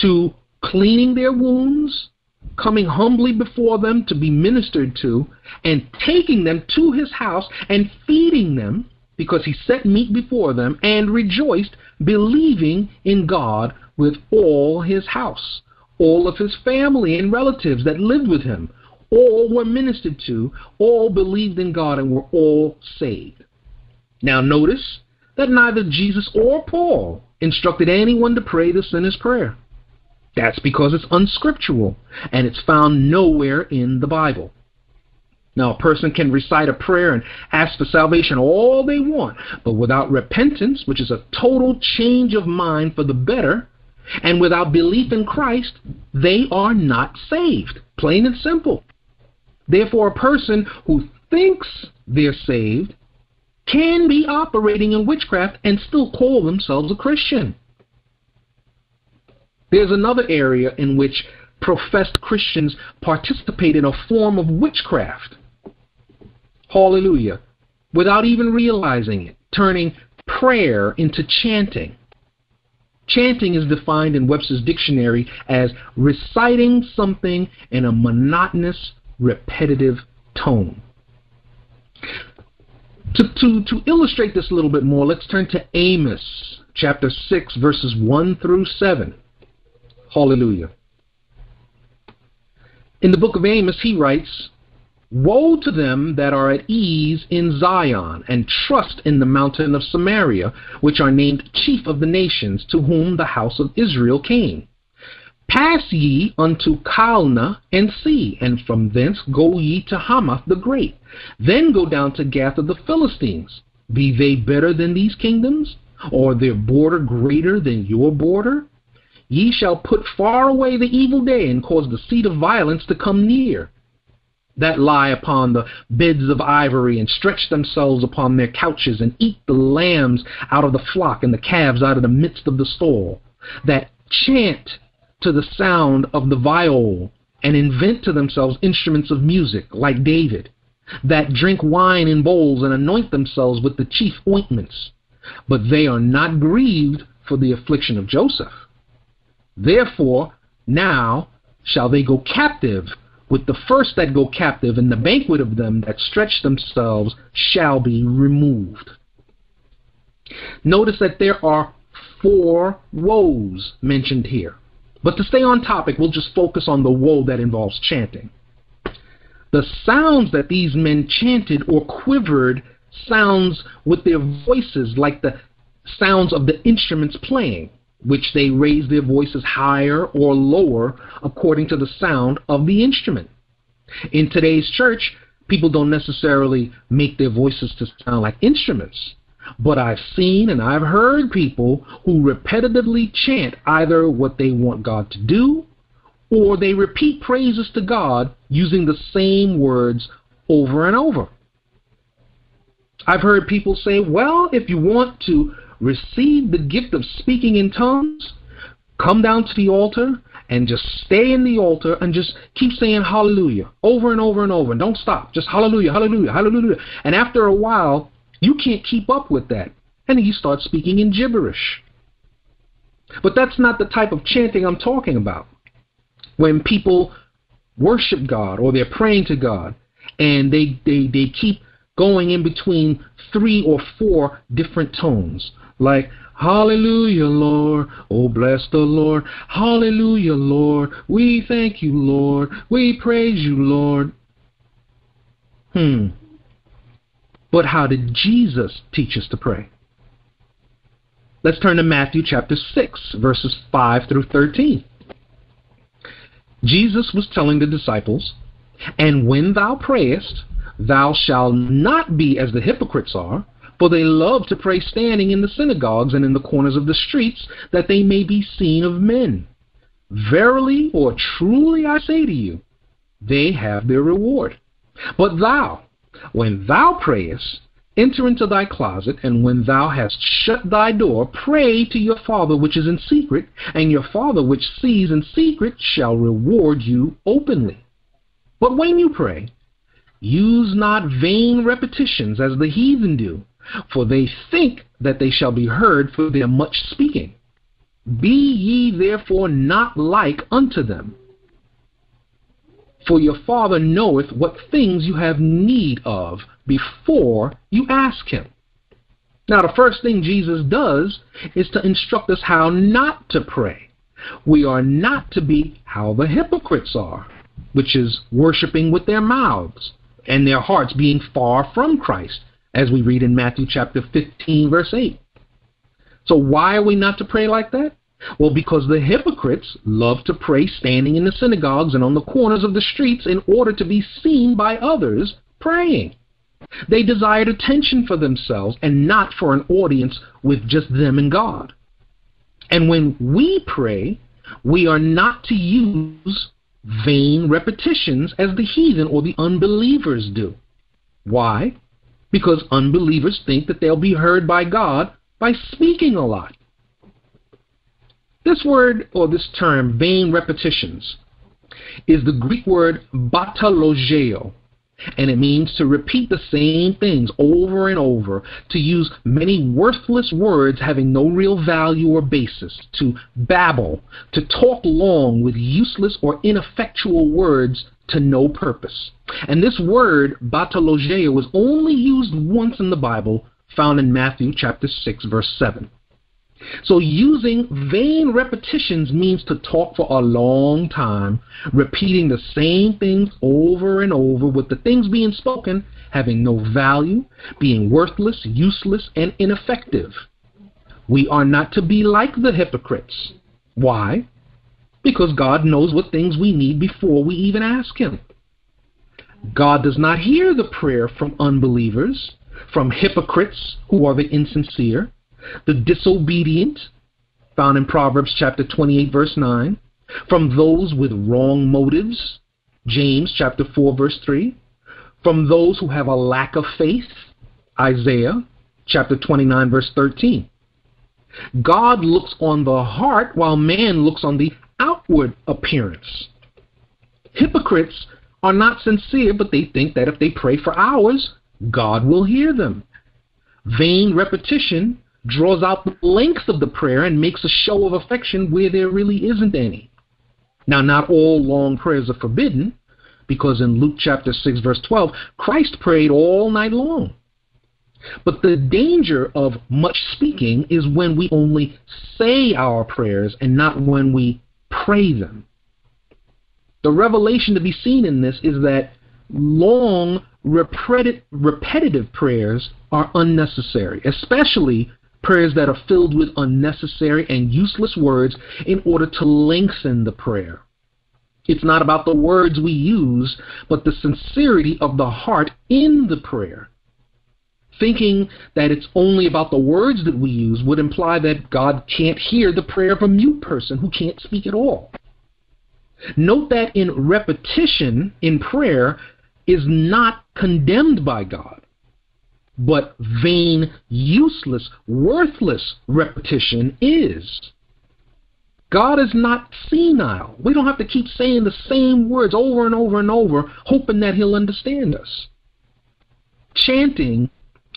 Speaker 1: to cleaning their wounds, coming humbly before them to be ministered to, and taking them to his house and feeding them because he set meat before them and rejoiced, believing in God with all his house. All of his family and relatives that lived with him, all were ministered to, all believed in God and were all saved. Now notice that neither Jesus or Paul instructed anyone to pray the sinner's prayer. That's because it's unscriptural and it's found nowhere in the Bible. Now, a person can recite a prayer and ask for salvation all they want, but without repentance, which is a total change of mind for the better, and without belief in Christ, they are not saved. Plain and simple. Therefore, a person who thinks they're saved can be operating in witchcraft and still call themselves a Christian. There's another area in which professed Christians participate in a form of witchcraft. Hallelujah. Without even realizing it, turning prayer into chanting. Chanting is defined in Webster's dictionary as reciting something in a monotonous, repetitive tone. To, to, to illustrate this a little bit more, let's turn to Amos chapter 6, verses 1 through 7. Hallelujah. In the book of Amos, he writes, Woe to them that are at ease in Zion, and trust in the mountain of Samaria, which are named chief of the nations, to whom the house of Israel came. Pass ye unto Calneh and see, and from thence go ye to Hamath the great. Then go down to Gath of the Philistines. Be they better than these kingdoms? Or their border greater than your border? Ye shall put far away the evil day, and cause the seat of violence to come near that lie upon the beds of ivory and stretch themselves upon their couches and eat the lambs out of the flock and the calves out of the midst of the stall, that chant to the sound of the viol and invent to themselves instruments of music like David, that drink wine in bowls and anoint themselves with the chief ointments, but they are not grieved for the affliction of Joseph. Therefore, now shall they go captive with the first that go captive, and the banquet of them that stretch themselves shall be removed. Notice that there are four woes mentioned here. But to stay on topic, we'll just focus on the woe that involves chanting. The sounds that these men chanted or quivered sounds with their voices like the sounds of the instruments playing which they raise their voices higher or lower according to the sound of the instrument. In today's church, people don't necessarily make their voices to sound like instruments. But I've seen and I've heard people who repetitively chant either what they want God to do or they repeat praises to God using the same words over and over. I've heard people say, well, if you want to receive the gift of speaking in tongues, come down to the altar and just stay in the altar and just keep saying hallelujah over and over and over and don't stop. Just hallelujah, hallelujah, hallelujah. And after a while, you can't keep up with that. And you start speaking in gibberish. But that's not the type of chanting I'm talking about. When people worship God or they're praying to God and they, they, they keep going in between three or four different tones like Hallelujah, Lord. Oh, bless the Lord. Hallelujah, Lord. We thank you, Lord. We praise you, Lord. Hmm. But how did Jesus teach us to pray? Let's turn to Matthew chapter 6, verses 5 through 13. Jesus was telling the disciples, And when thou prayest, thou shalt not be as the hypocrites are for they love to pray standing in the synagogues and in the corners of the streets, that they may be seen of men. Verily or truly I say to you, they have their reward. But thou, when thou prayest, enter into thy closet, and when thou hast shut thy door, pray to your Father which is in secret, and your Father which sees in secret shall reward you openly. But when you pray, use not vain repetitions as the heathen do for they think that they shall be heard for their much speaking. Be ye therefore not like unto them. For your Father knoweth what things you have need of before you ask him. Now, the first thing Jesus does is to instruct us how not to pray. We are not to be how the hypocrites are, which is worshiping with their mouths and their hearts being far from Christ as we read in Matthew chapter 15, verse 8. So why are we not to pray like that? Well, because the hypocrites love to pray standing in the synagogues and on the corners of the streets in order to be seen by others praying. They desired attention for themselves and not for an audience with just them and God. And when we pray, we are not to use vain repetitions as the heathen or the unbelievers do. Why? Because unbelievers think that they'll be heard by God by speaking a lot. This word or this term, vain repetitions, is the Greek word batalogeo, and it means to repeat the same things over and over, to use many worthless words having no real value or basis, to babble, to talk long with useless or ineffectual words to no purpose. And this word, batalogeo, was only used once in the Bible, found in Matthew chapter 6, verse 7. So using vain repetitions means to talk for a long time, repeating the same things over and over with the things being spoken having no value, being worthless, useless, and ineffective. We are not to be like the hypocrites. Why? Because God knows what things we need before we even ask Him. God does not hear the prayer from unbelievers, from hypocrites who are the insincere the disobedient, found in Proverbs chapter 28, verse 9, from those with wrong motives, James chapter 4, verse 3, from those who have a lack of faith, Isaiah chapter 29, verse 13. God looks on the heart while man looks on the outward appearance. Hypocrites are not sincere, but they think that if they pray for hours, God will hear them. Vain repetition draws out the length of the prayer and makes a show of affection where there really isn't any. Now, not all long prayers are forbidden, because in Luke chapter 6, verse 12, Christ prayed all night long. But the danger of much speaking is when we only say our prayers and not when we pray them. The revelation to be seen in this is that long, repetitive prayers are unnecessary, especially prayers that are filled with unnecessary and useless words in order to lengthen the prayer. It's not about the words we use, but the sincerity of the heart in the prayer. Thinking that it's only about the words that we use would imply that God can't hear the prayer of a mute person who can't speak at all. Note that in repetition in prayer is not condemned by God but vain, useless, worthless repetition is. God is not senile. We don't have to keep saying the same words over and over and over, hoping that He'll understand us. Chanting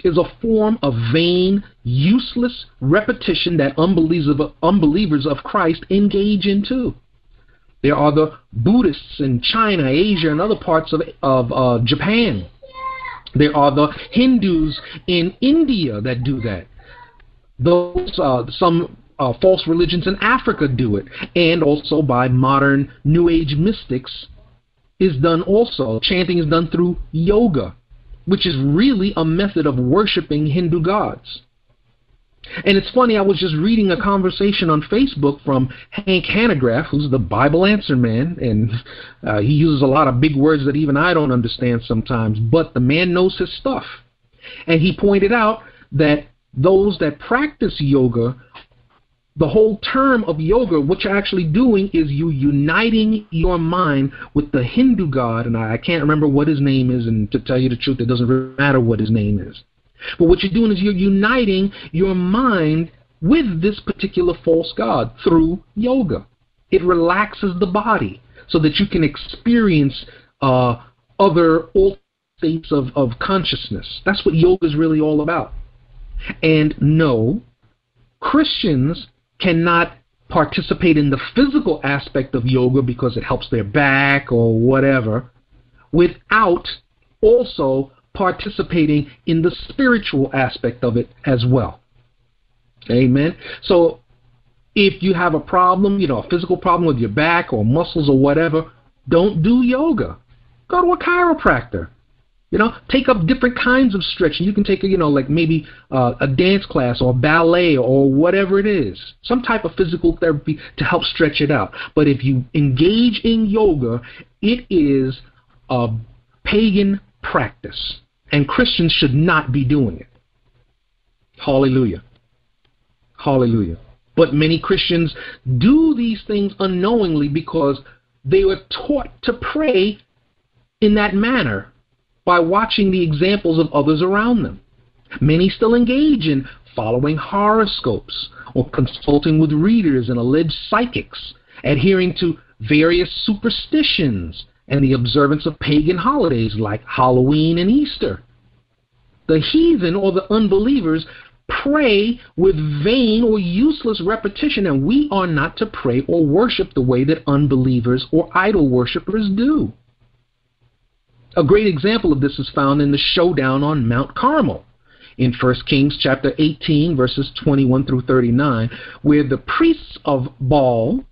Speaker 1: is a form of vain, useless repetition that unbelievers of Christ engage in too. There are the Buddhists in China, Asia, and other parts of, of uh, Japan there are the Hindus in India that do that. Those uh, some uh, false religions in Africa do it, and also by modern New Age mystics is done also. Chanting is done through yoga, which is really a method of worshiping Hindu gods. And it's funny, I was just reading a conversation on Facebook from Hank Hanegraaff, who's the Bible answer man, and uh, he uses a lot of big words that even I don't understand sometimes, but the man knows his stuff. And he pointed out that those that practice yoga, the whole term of yoga, what you're actually doing is you uniting your mind with the Hindu god, and I can't remember what his name is, and to tell you the truth, it doesn't really matter what his name is. But what you're doing is you're uniting your mind with this particular false god through yoga. It relaxes the body so that you can experience uh, other states of, of consciousness. That's what yoga is really all about. And no, Christians cannot participate in the physical aspect of yoga because it helps their back or whatever without also participating in the spiritual aspect of it as well. Amen. So if you have a problem, you know, a physical problem with your back or muscles or whatever, don't do yoga. Go to a chiropractor. You know, take up different kinds of stretching. You can take, you know, like maybe uh, a dance class or ballet or whatever it is, some type of physical therapy to help stretch it out. But if you engage in yoga, it is a pagan practice, and Christians should not be doing it. Hallelujah. Hallelujah. But many Christians do these things unknowingly because they were taught to pray in that manner by watching the examples of others around them. Many still engage in following horoscopes or consulting with readers and alleged psychics, adhering to various superstitions and the observance of pagan holidays like Halloween and Easter. The heathen or the unbelievers pray with vain or useless repetition, and we are not to pray or worship the way that unbelievers or idol worshippers do. A great example of this is found in the showdown on Mount Carmel in 1 Kings chapter 18 verses 21 through 39 where the priests of Baal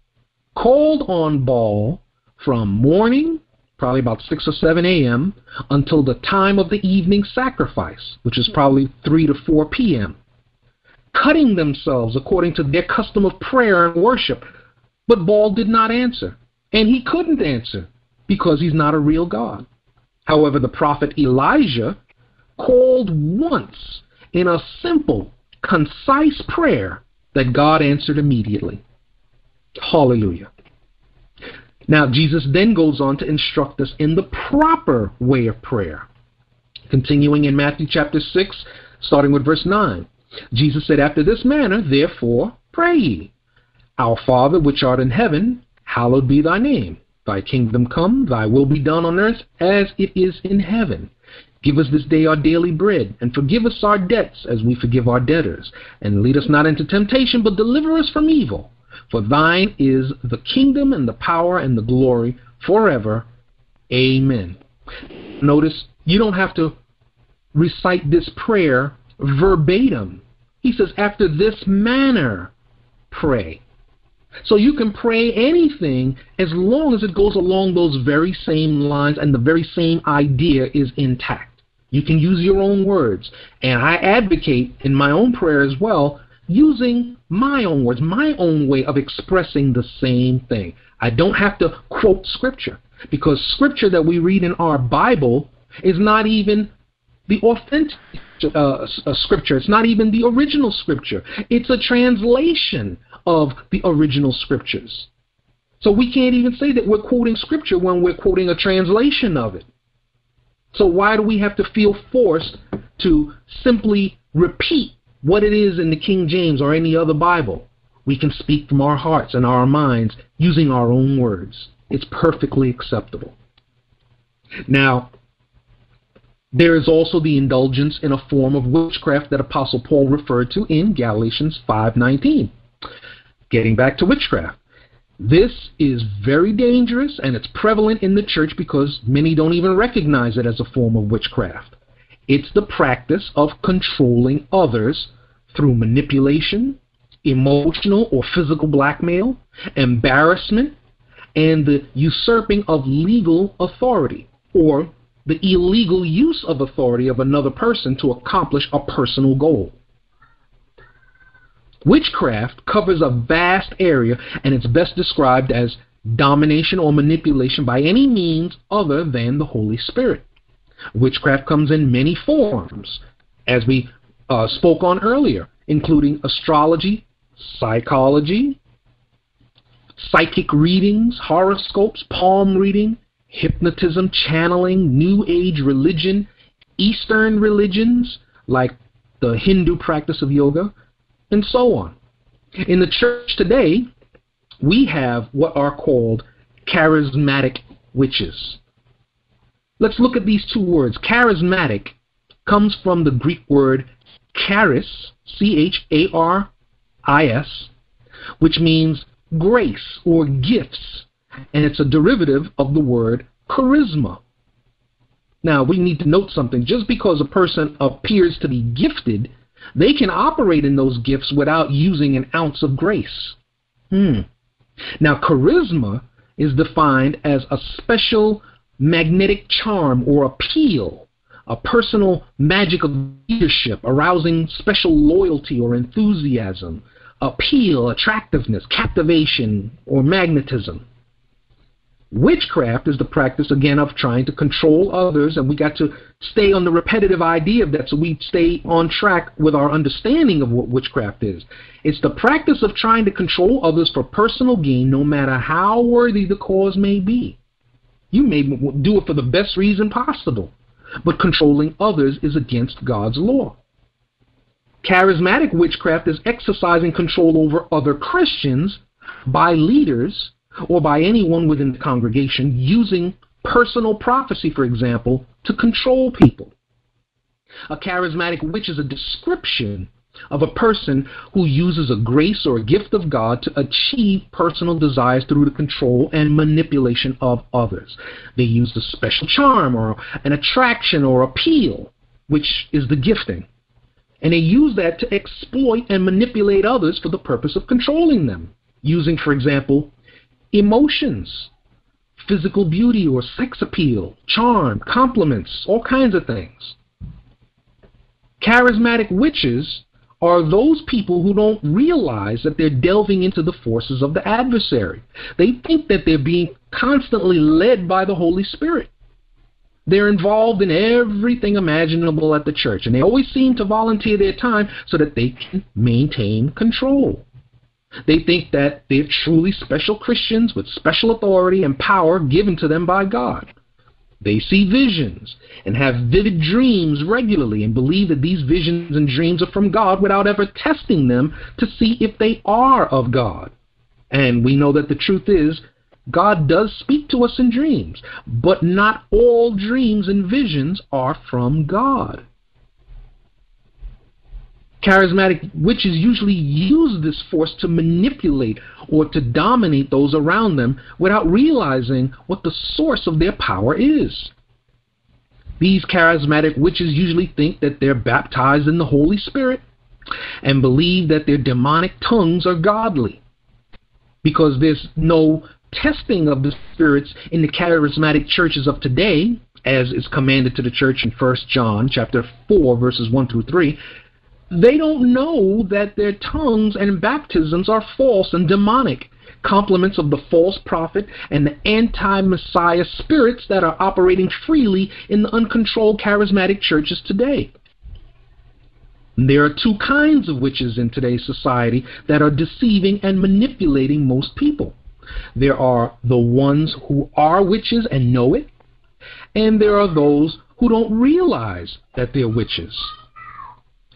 Speaker 1: called on Baal from morning probably about 6 or 7 a.m. until the time of the evening sacrifice which is probably 3 to 4 p.m. cutting themselves according to their custom of prayer and worship but Baal did not answer and he couldn't answer because he's not a real God However, the prophet Elijah called once in a simple, concise prayer that God answered immediately. Hallelujah. Now, Jesus then goes on to instruct us in the proper way of prayer. Continuing in Matthew chapter 6, starting with verse 9. Jesus said, After this manner, therefore, pray ye. Our Father which art in heaven, hallowed be thy name. Thy kingdom come, thy will be done on earth as it is in heaven. Give us this day our daily bread, and forgive us our debts as we forgive our debtors. And lead us not into temptation, but deliver us from evil. For thine is the kingdom and the power and the glory forever. Amen. Notice you don't have to recite this prayer verbatim. He says, after this manner, pray. So you can pray anything as long as it goes along those very same lines and the very same idea is intact. You can use your own words. And I advocate in my own prayer as well using my own words, my own way of expressing the same thing. I don't have to quote scripture because scripture that we read in our Bible is not even the authentic uh, uh, scripture. It's not even the original scripture. It's a translation of the original scriptures. So we can't even say that we're quoting scripture when we're quoting a translation of it. So why do we have to feel forced to simply repeat what it is in the King James or any other Bible? We can speak from our hearts and our minds using our own words. It's perfectly acceptable. Now, there is also the indulgence in a form of witchcraft that Apostle Paul referred to in Galatians 5:19. Getting back to witchcraft. This is very dangerous and it's prevalent in the church because many don't even recognize it as a form of witchcraft. It's the practice of controlling others through manipulation, emotional or physical blackmail, embarrassment, and the usurping of legal authority or the illegal use of authority of another person to accomplish a personal goal. Witchcraft covers a vast area and it's best described as domination or manipulation by any means other than the Holy Spirit. Witchcraft comes in many forms, as we uh, spoke on earlier, including astrology, psychology, psychic readings, horoscopes, palm reading, hypnotism, channeling, New Age religion, Eastern religions like the Hindu practice of yoga, and so on. In the church today, we have what are called charismatic witches. Let's look at these two words. Charismatic comes from the Greek word charis, C H A R I S, which means grace or gifts, and it's a derivative of the word charisma. Now, we need to note something. Just because a person appears to be gifted they can operate in those gifts without using an ounce of grace. Hmm. Now, charisma is defined as a special magnetic charm or appeal, a personal magic of leadership, arousing special loyalty or enthusiasm, appeal, attractiveness, captivation, or magnetism. Witchcraft is the practice, again, of trying to control others, and we got to stay on the repetitive idea of that so we stay on track with our understanding of what witchcraft is. It's the practice of trying to control others for personal gain, no matter how worthy the cause may be. You may do it for the best reason possible, but controlling others is against God's law. Charismatic witchcraft is exercising control over other Christians by leaders or by anyone within the congregation using personal prophecy, for example, to control people. A charismatic witch is a description of a person who uses a grace or a gift of God to achieve personal desires through the control and manipulation of others. They use a special charm or an attraction or appeal, which is the gifting. And they use that to exploit and manipulate others for the purpose of controlling them, using, for example, emotions, physical beauty or sex appeal, charm, compliments, all kinds of things. Charismatic witches are those people who don't realize that they're delving into the forces of the adversary. They think that they're being constantly led by the Holy Spirit. They're involved in everything imaginable at the church, and they always seem to volunteer their time so that they can maintain control. They think that they're truly special Christians with special authority and power given to them by God. They see visions and have vivid dreams regularly and believe that these visions and dreams are from God without ever testing them to see if they are of God. And we know that the truth is, God does speak to us in dreams, but not all dreams and visions are from God. Charismatic witches usually use this force to manipulate or to dominate those around them without realizing what the source of their power is. These charismatic witches usually think that they're baptized in the Holy Spirit and believe that their demonic tongues are godly because there's no testing of the spirits in the charismatic churches of today as is commanded to the church in 1 John chapter 4 verses 1 through 3 they don't know that their tongues and baptisms are false and demonic, compliments of the false prophet and the anti Messiah spirits that are operating freely in the uncontrolled charismatic churches today. There are two kinds of witches in today's society that are deceiving and manipulating most people. There are the ones who are witches and know it, and there are those who don't realize that they're witches.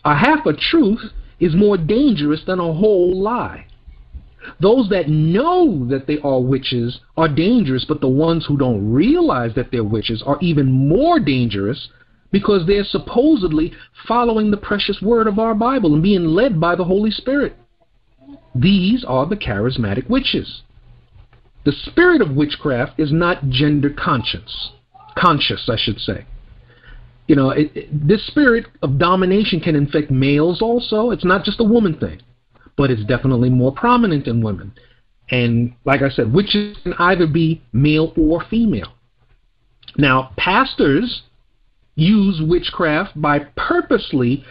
Speaker 1: A half a truth is more dangerous than a whole lie. Those that know that they are witches are dangerous, but the ones who don't realize that they're witches are even more dangerous because they're supposedly following the precious word of our Bible and being led by the Holy Spirit. These are the charismatic witches. The spirit of witchcraft is not gender conscious, conscious, I should say you know, it, it, this spirit of domination can infect males also. It's not just a woman thing, but it's definitely more prominent in women. And like I said, witches can either be male or female. Now, pastors use witchcraft by purposely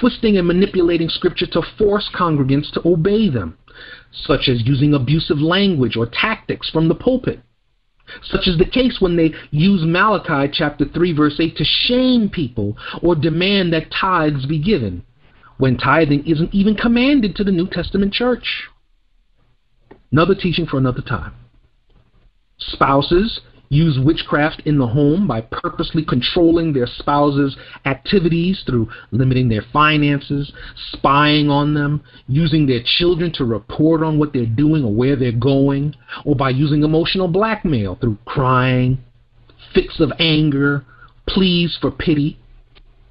Speaker 1: twisting and manipulating scripture to force congregants to obey them, such as using abusive language or tactics from the pulpit. Such is the case when they use Malachi chapter 3 verse 8 to shame people or demand that tithes be given, when tithing isn't even commanded to the New Testament church. Another teaching for another time. Spouses use witchcraft in the home by purposely controlling their spouse's activities through limiting their finances, spying on them, using their children to report on what they're doing or where they're going, or by using emotional blackmail through crying, fits of anger, pleas for pity.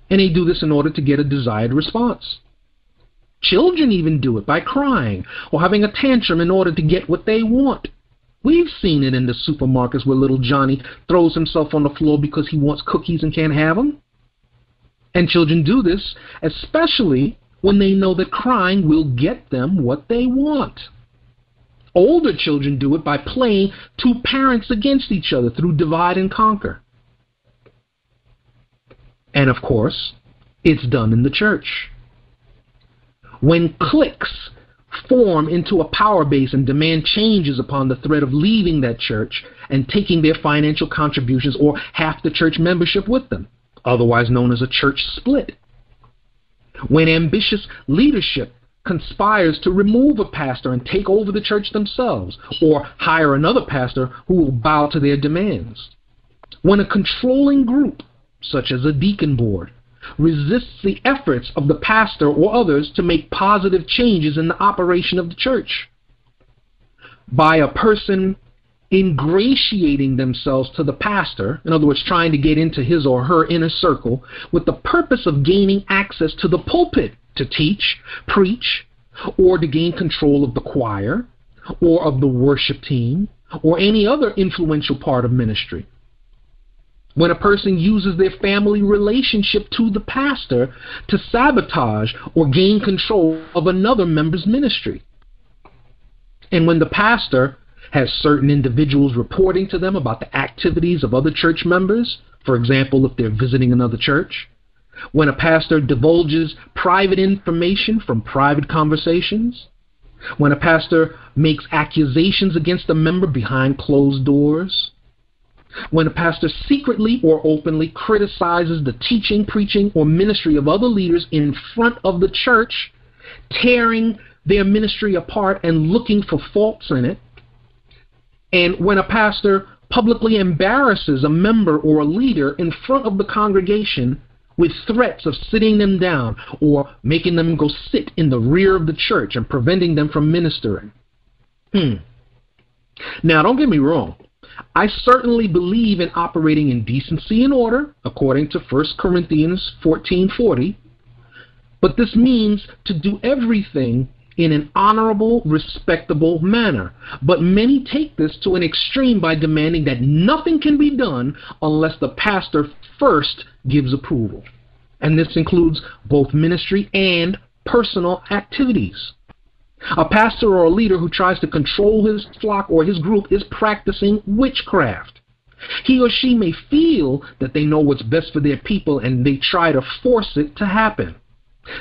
Speaker 1: And they do this in order to get a desired response. Children even do it by crying or having a tantrum in order to get what they want. We've seen it in the supermarkets where little Johnny throws himself on the floor because he wants cookies and can't have them. And children do this, especially when they know that crying will get them what they want. Older children do it by playing two parents against each other through divide and conquer. And of course, it's done in the church. When cliques form into a power base and demand changes upon the threat of leaving that church and taking their financial contributions or half the church membership with them, otherwise known as a church split. When ambitious leadership conspires to remove a pastor and take over the church themselves, or hire another pastor who will bow to their demands. When a controlling group, such as a deacon board, resists the efforts of the pastor or others to make positive changes in the operation of the church. By a person ingratiating themselves to the pastor, in other words, trying to get into his or her inner circle, with the purpose of gaining access to the pulpit to teach, preach, or to gain control of the choir, or of the worship team, or any other influential part of ministry. When a person uses their family relationship to the pastor to sabotage or gain control of another member's ministry. And when the pastor has certain individuals reporting to them about the activities of other church members, for example, if they're visiting another church, when a pastor divulges private information from private conversations, when a pastor makes accusations against a member behind closed doors, when a pastor secretly or openly criticizes the teaching, preaching, or ministry of other leaders in front of the church, tearing their ministry apart and looking for faults in it, and when a pastor publicly embarrasses a member or a leader in front of the congregation with threats of sitting them down or making them go sit in the rear of the church and preventing them from ministering. Hmm. Now, don't get me wrong. I certainly believe in operating in decency and order, according to 1 Corinthians 14:40. But this means to do everything in an honorable, respectable manner. But many take this to an extreme by demanding that nothing can be done unless the pastor first gives approval. And this includes both ministry and personal activities. A pastor or a leader who tries to control his flock or his group is practicing witchcraft. He or she may feel that they know what's best for their people and they try to force it to happen.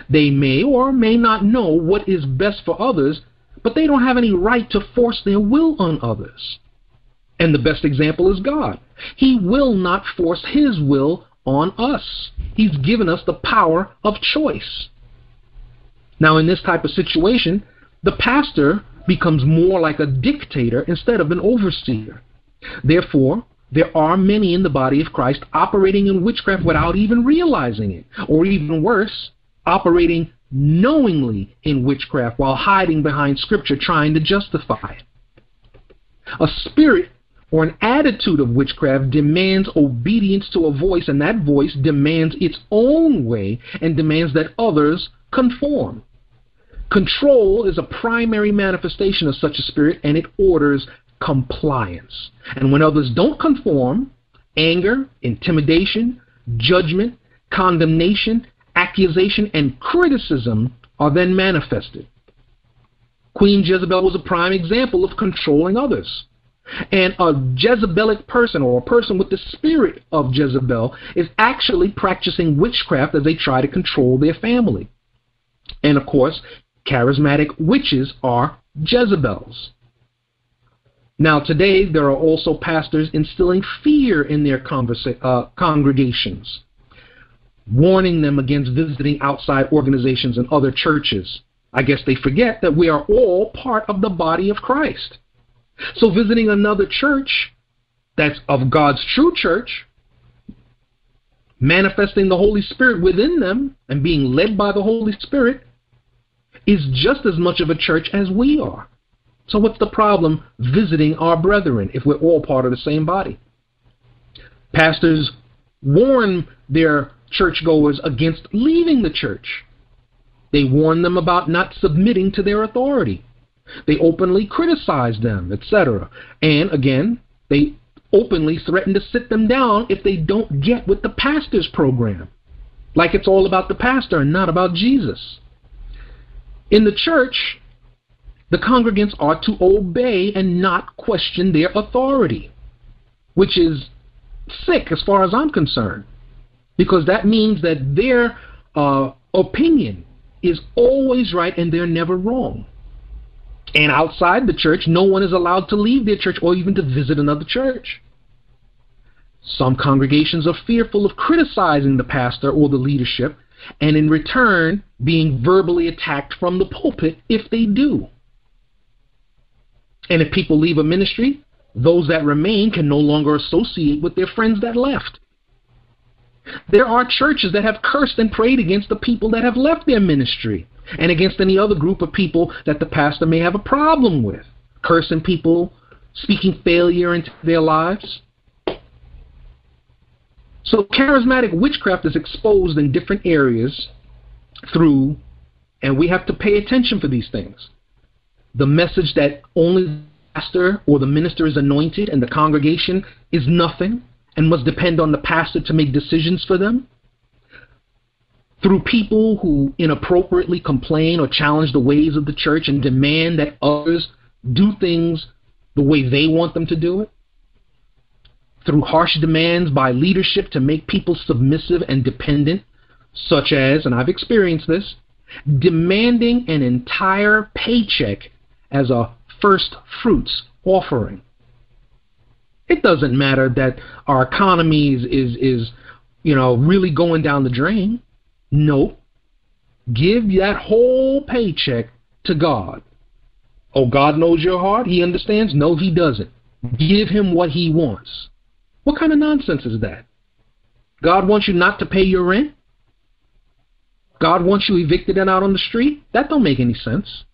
Speaker 1: They may or may not know what is best for others, but they don't have any right to force their will on others. And the best example is God. He will not force His will on us. He's given us the power of choice. Now, in this type of situation, the pastor becomes more like a dictator instead of an overseer. Therefore, there are many in the body of Christ operating in witchcraft without even realizing it, or even worse, operating knowingly in witchcraft while hiding behind Scripture trying to justify it. A spirit or an attitude of witchcraft demands obedience to a voice, and that voice demands its own way and demands that others conform. Control is a primary manifestation of such a spirit, and it orders compliance. And when others don't conform, anger, intimidation, judgment, condemnation, accusation, and criticism are then manifested. Queen Jezebel was a prime example of controlling others. And a Jezebelic person or a person with the spirit of Jezebel is actually practicing witchcraft as they try to control their family. And of course, charismatic witches are Jezebels. Now, today, there are also pastors instilling fear in their uh, congregations warning them against visiting outside organizations and other churches. I guess they forget that we are all part of the body of Christ. So visiting another church that's of God's true church, manifesting the Holy Spirit within them and being led by the Holy Spirit, is just as much of a church as we are. So what's the problem visiting our brethren if we're all part of the same body? Pastors warn their churchgoers against leaving the church. They warn them about not submitting to their authority. They openly criticize them, etc. And again, they openly threaten to sit them down if they don't get with the pastor's program. Like it's all about the pastor and not about Jesus. In the church, the congregants are to obey and not question their authority, which is sick as far as I'm concerned because that means that their uh, opinion is always right and they're never wrong. And outside the church, no one is allowed to leave their church or even to visit another church. Some congregations are fearful of criticizing the pastor or the leadership and in return being verbally attacked from the pulpit if they do. And if people leave a ministry, those that remain can no longer associate with their friends that left. There are churches that have cursed and prayed against the people that have left their ministry and against any other group of people that the pastor may have a problem with. Cursing people, speaking failure into their lives. So charismatic witchcraft is exposed in different areas through, and we have to pay attention for these things. The message that only the pastor or the minister is anointed and the congregation is nothing and must depend on the pastor to make decisions for them. Through people who inappropriately complain or challenge the ways of the church and demand that others do things the way they want them to do it through harsh demands by leadership to make people submissive and dependent, such as, and I've experienced this, demanding an entire paycheck as a first fruits offering. It doesn't matter that our economy is, is, is you know, really going down the drain. No. Give that whole paycheck to God. Oh, God knows your heart. He understands. No, He doesn't. Give Him what He wants. What kind of nonsense is that? God wants you not to pay your rent? God wants you evicted and out on the street? That don't make any sense.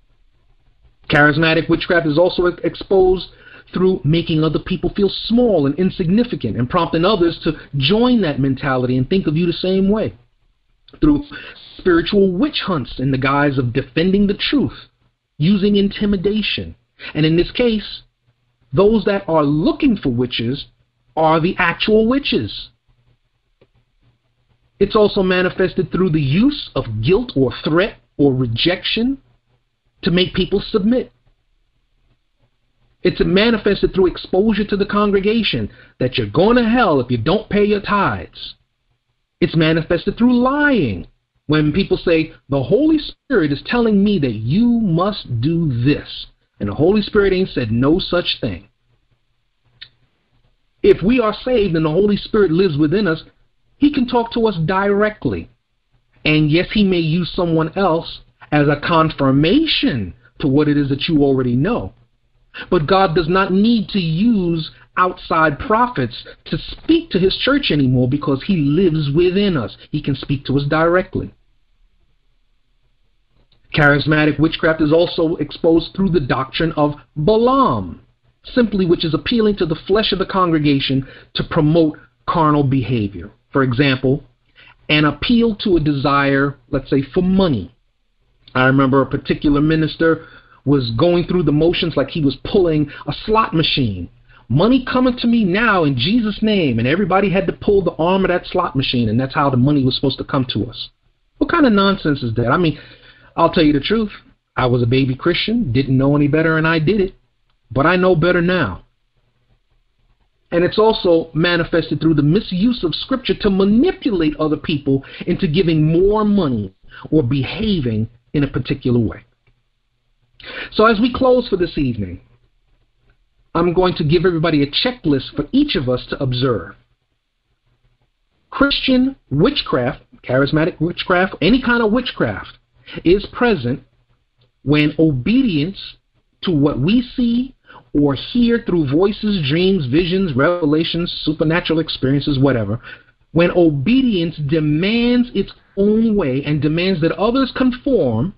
Speaker 1: Charismatic witchcraft is also exposed through making other people feel small and insignificant and prompting others to join that mentality and think of you the same way. Through spiritual witch hunts in the guise of defending the truth, using intimidation. And in this case, those that are looking for witches are the actual witches. It's also manifested through the use of guilt or threat or rejection to make people submit. It's manifested through exposure to the congregation that you're going to hell if you don't pay your tithes. It's manifested through lying when people say, The Holy Spirit is telling me that you must do this. And the Holy Spirit ain't said no such thing. If we are saved and the Holy Spirit lives within us, He can talk to us directly. And yes, He may use someone else as a confirmation to what it is that you already know. But God does not need to use outside prophets to speak to His church anymore because He lives within us. He can speak to us directly. Charismatic witchcraft is also exposed through the doctrine of Balaam simply which is appealing to the flesh of the congregation to promote carnal behavior. For example, an appeal to a desire, let's say, for money. I remember a particular minister was going through the motions like he was pulling a slot machine. Money coming to me now in Jesus' name. And everybody had to pull the arm of that slot machine, and that's how the money was supposed to come to us. What kind of nonsense is that? I mean, I'll tell you the truth. I was a baby Christian, didn't know any better, and I did it but I know better now. And it's also manifested through the misuse of Scripture to manipulate other people into giving more money or behaving in a particular way. So, as we close for this evening, I'm going to give everybody a checklist for each of us to observe. Christian witchcraft, charismatic witchcraft, any kind of witchcraft, is present when obedience to what we see or hear through voices, dreams, visions, revelations, supernatural experiences, whatever, when obedience demands its own way and demands that others conform,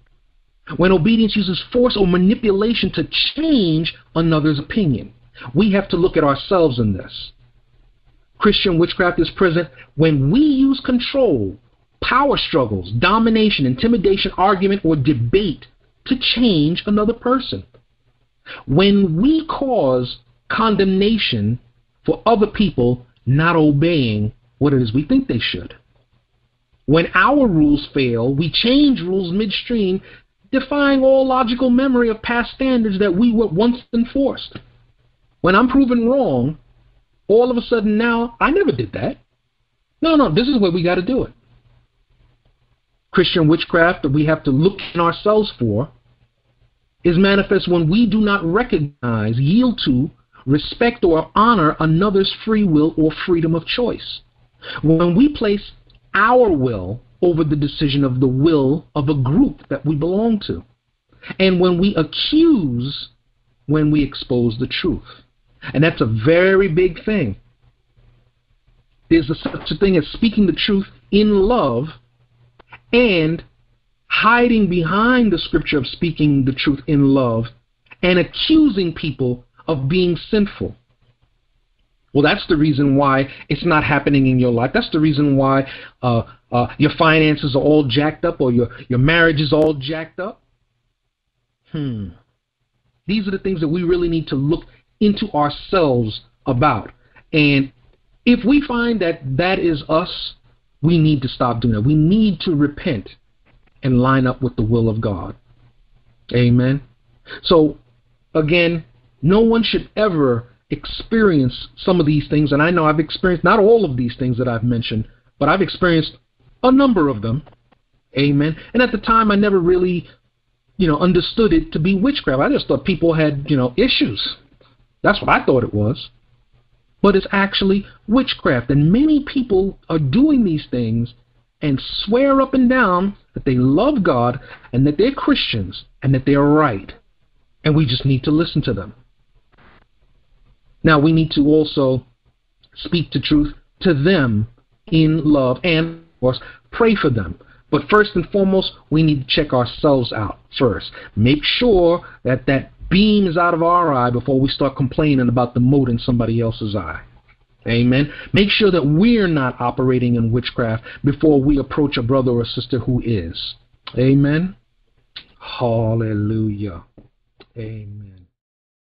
Speaker 1: when obedience uses force or manipulation to change another's opinion. We have to look at ourselves in this. Christian witchcraft is present when we use control, power struggles, domination, intimidation, argument, or debate to change another person. When we cause condemnation for other people not obeying what it is we think they should. When our rules fail, we change rules midstream, defying all logical memory of past standards that we were once enforced. When I'm proven wrong, all of a sudden now, I never did that. No, no, this is where we got to do it. Christian witchcraft that we have to look in ourselves for is manifest when we do not recognize, yield to, respect, or honor another's free will or freedom of choice. When we place our will over the decision of the will of a group that we belong to. And when we accuse when we expose the truth. And that's a very big thing. There's a, such a thing as speaking the truth in love and hiding behind the scripture of speaking the truth in love and accusing people of being sinful. Well, that's the reason why it's not happening in your life. That's the reason why uh, uh, your finances are all jacked up or your, your marriage is all jacked up. Hmm. These are the things that we really need to look into ourselves about. And if we find that that is us, we need to stop doing that. We need to repent and line up with the will of God. Amen. So, again, no one should ever experience some of these things, and I know I've experienced not all of these things that I've mentioned, but I've experienced a number of them. Amen. And at the time, I never really, you know, understood it to be witchcraft. I just thought people had, you know, issues. That's what I thought it was. But it's actually witchcraft. And many people are doing these things and swear up and down that they love God and that they're Christians and that they're right. And we just need to listen to them. Now, we need to also speak the truth to them in love and, of course, pray for them. But first and foremost, we need to check ourselves out first. Make sure that that beam is out of our eye before we start complaining about the mote in somebody else's eye. Amen. Make sure that we're not operating in witchcraft before we approach a brother or sister who is. Amen. Hallelujah. Amen.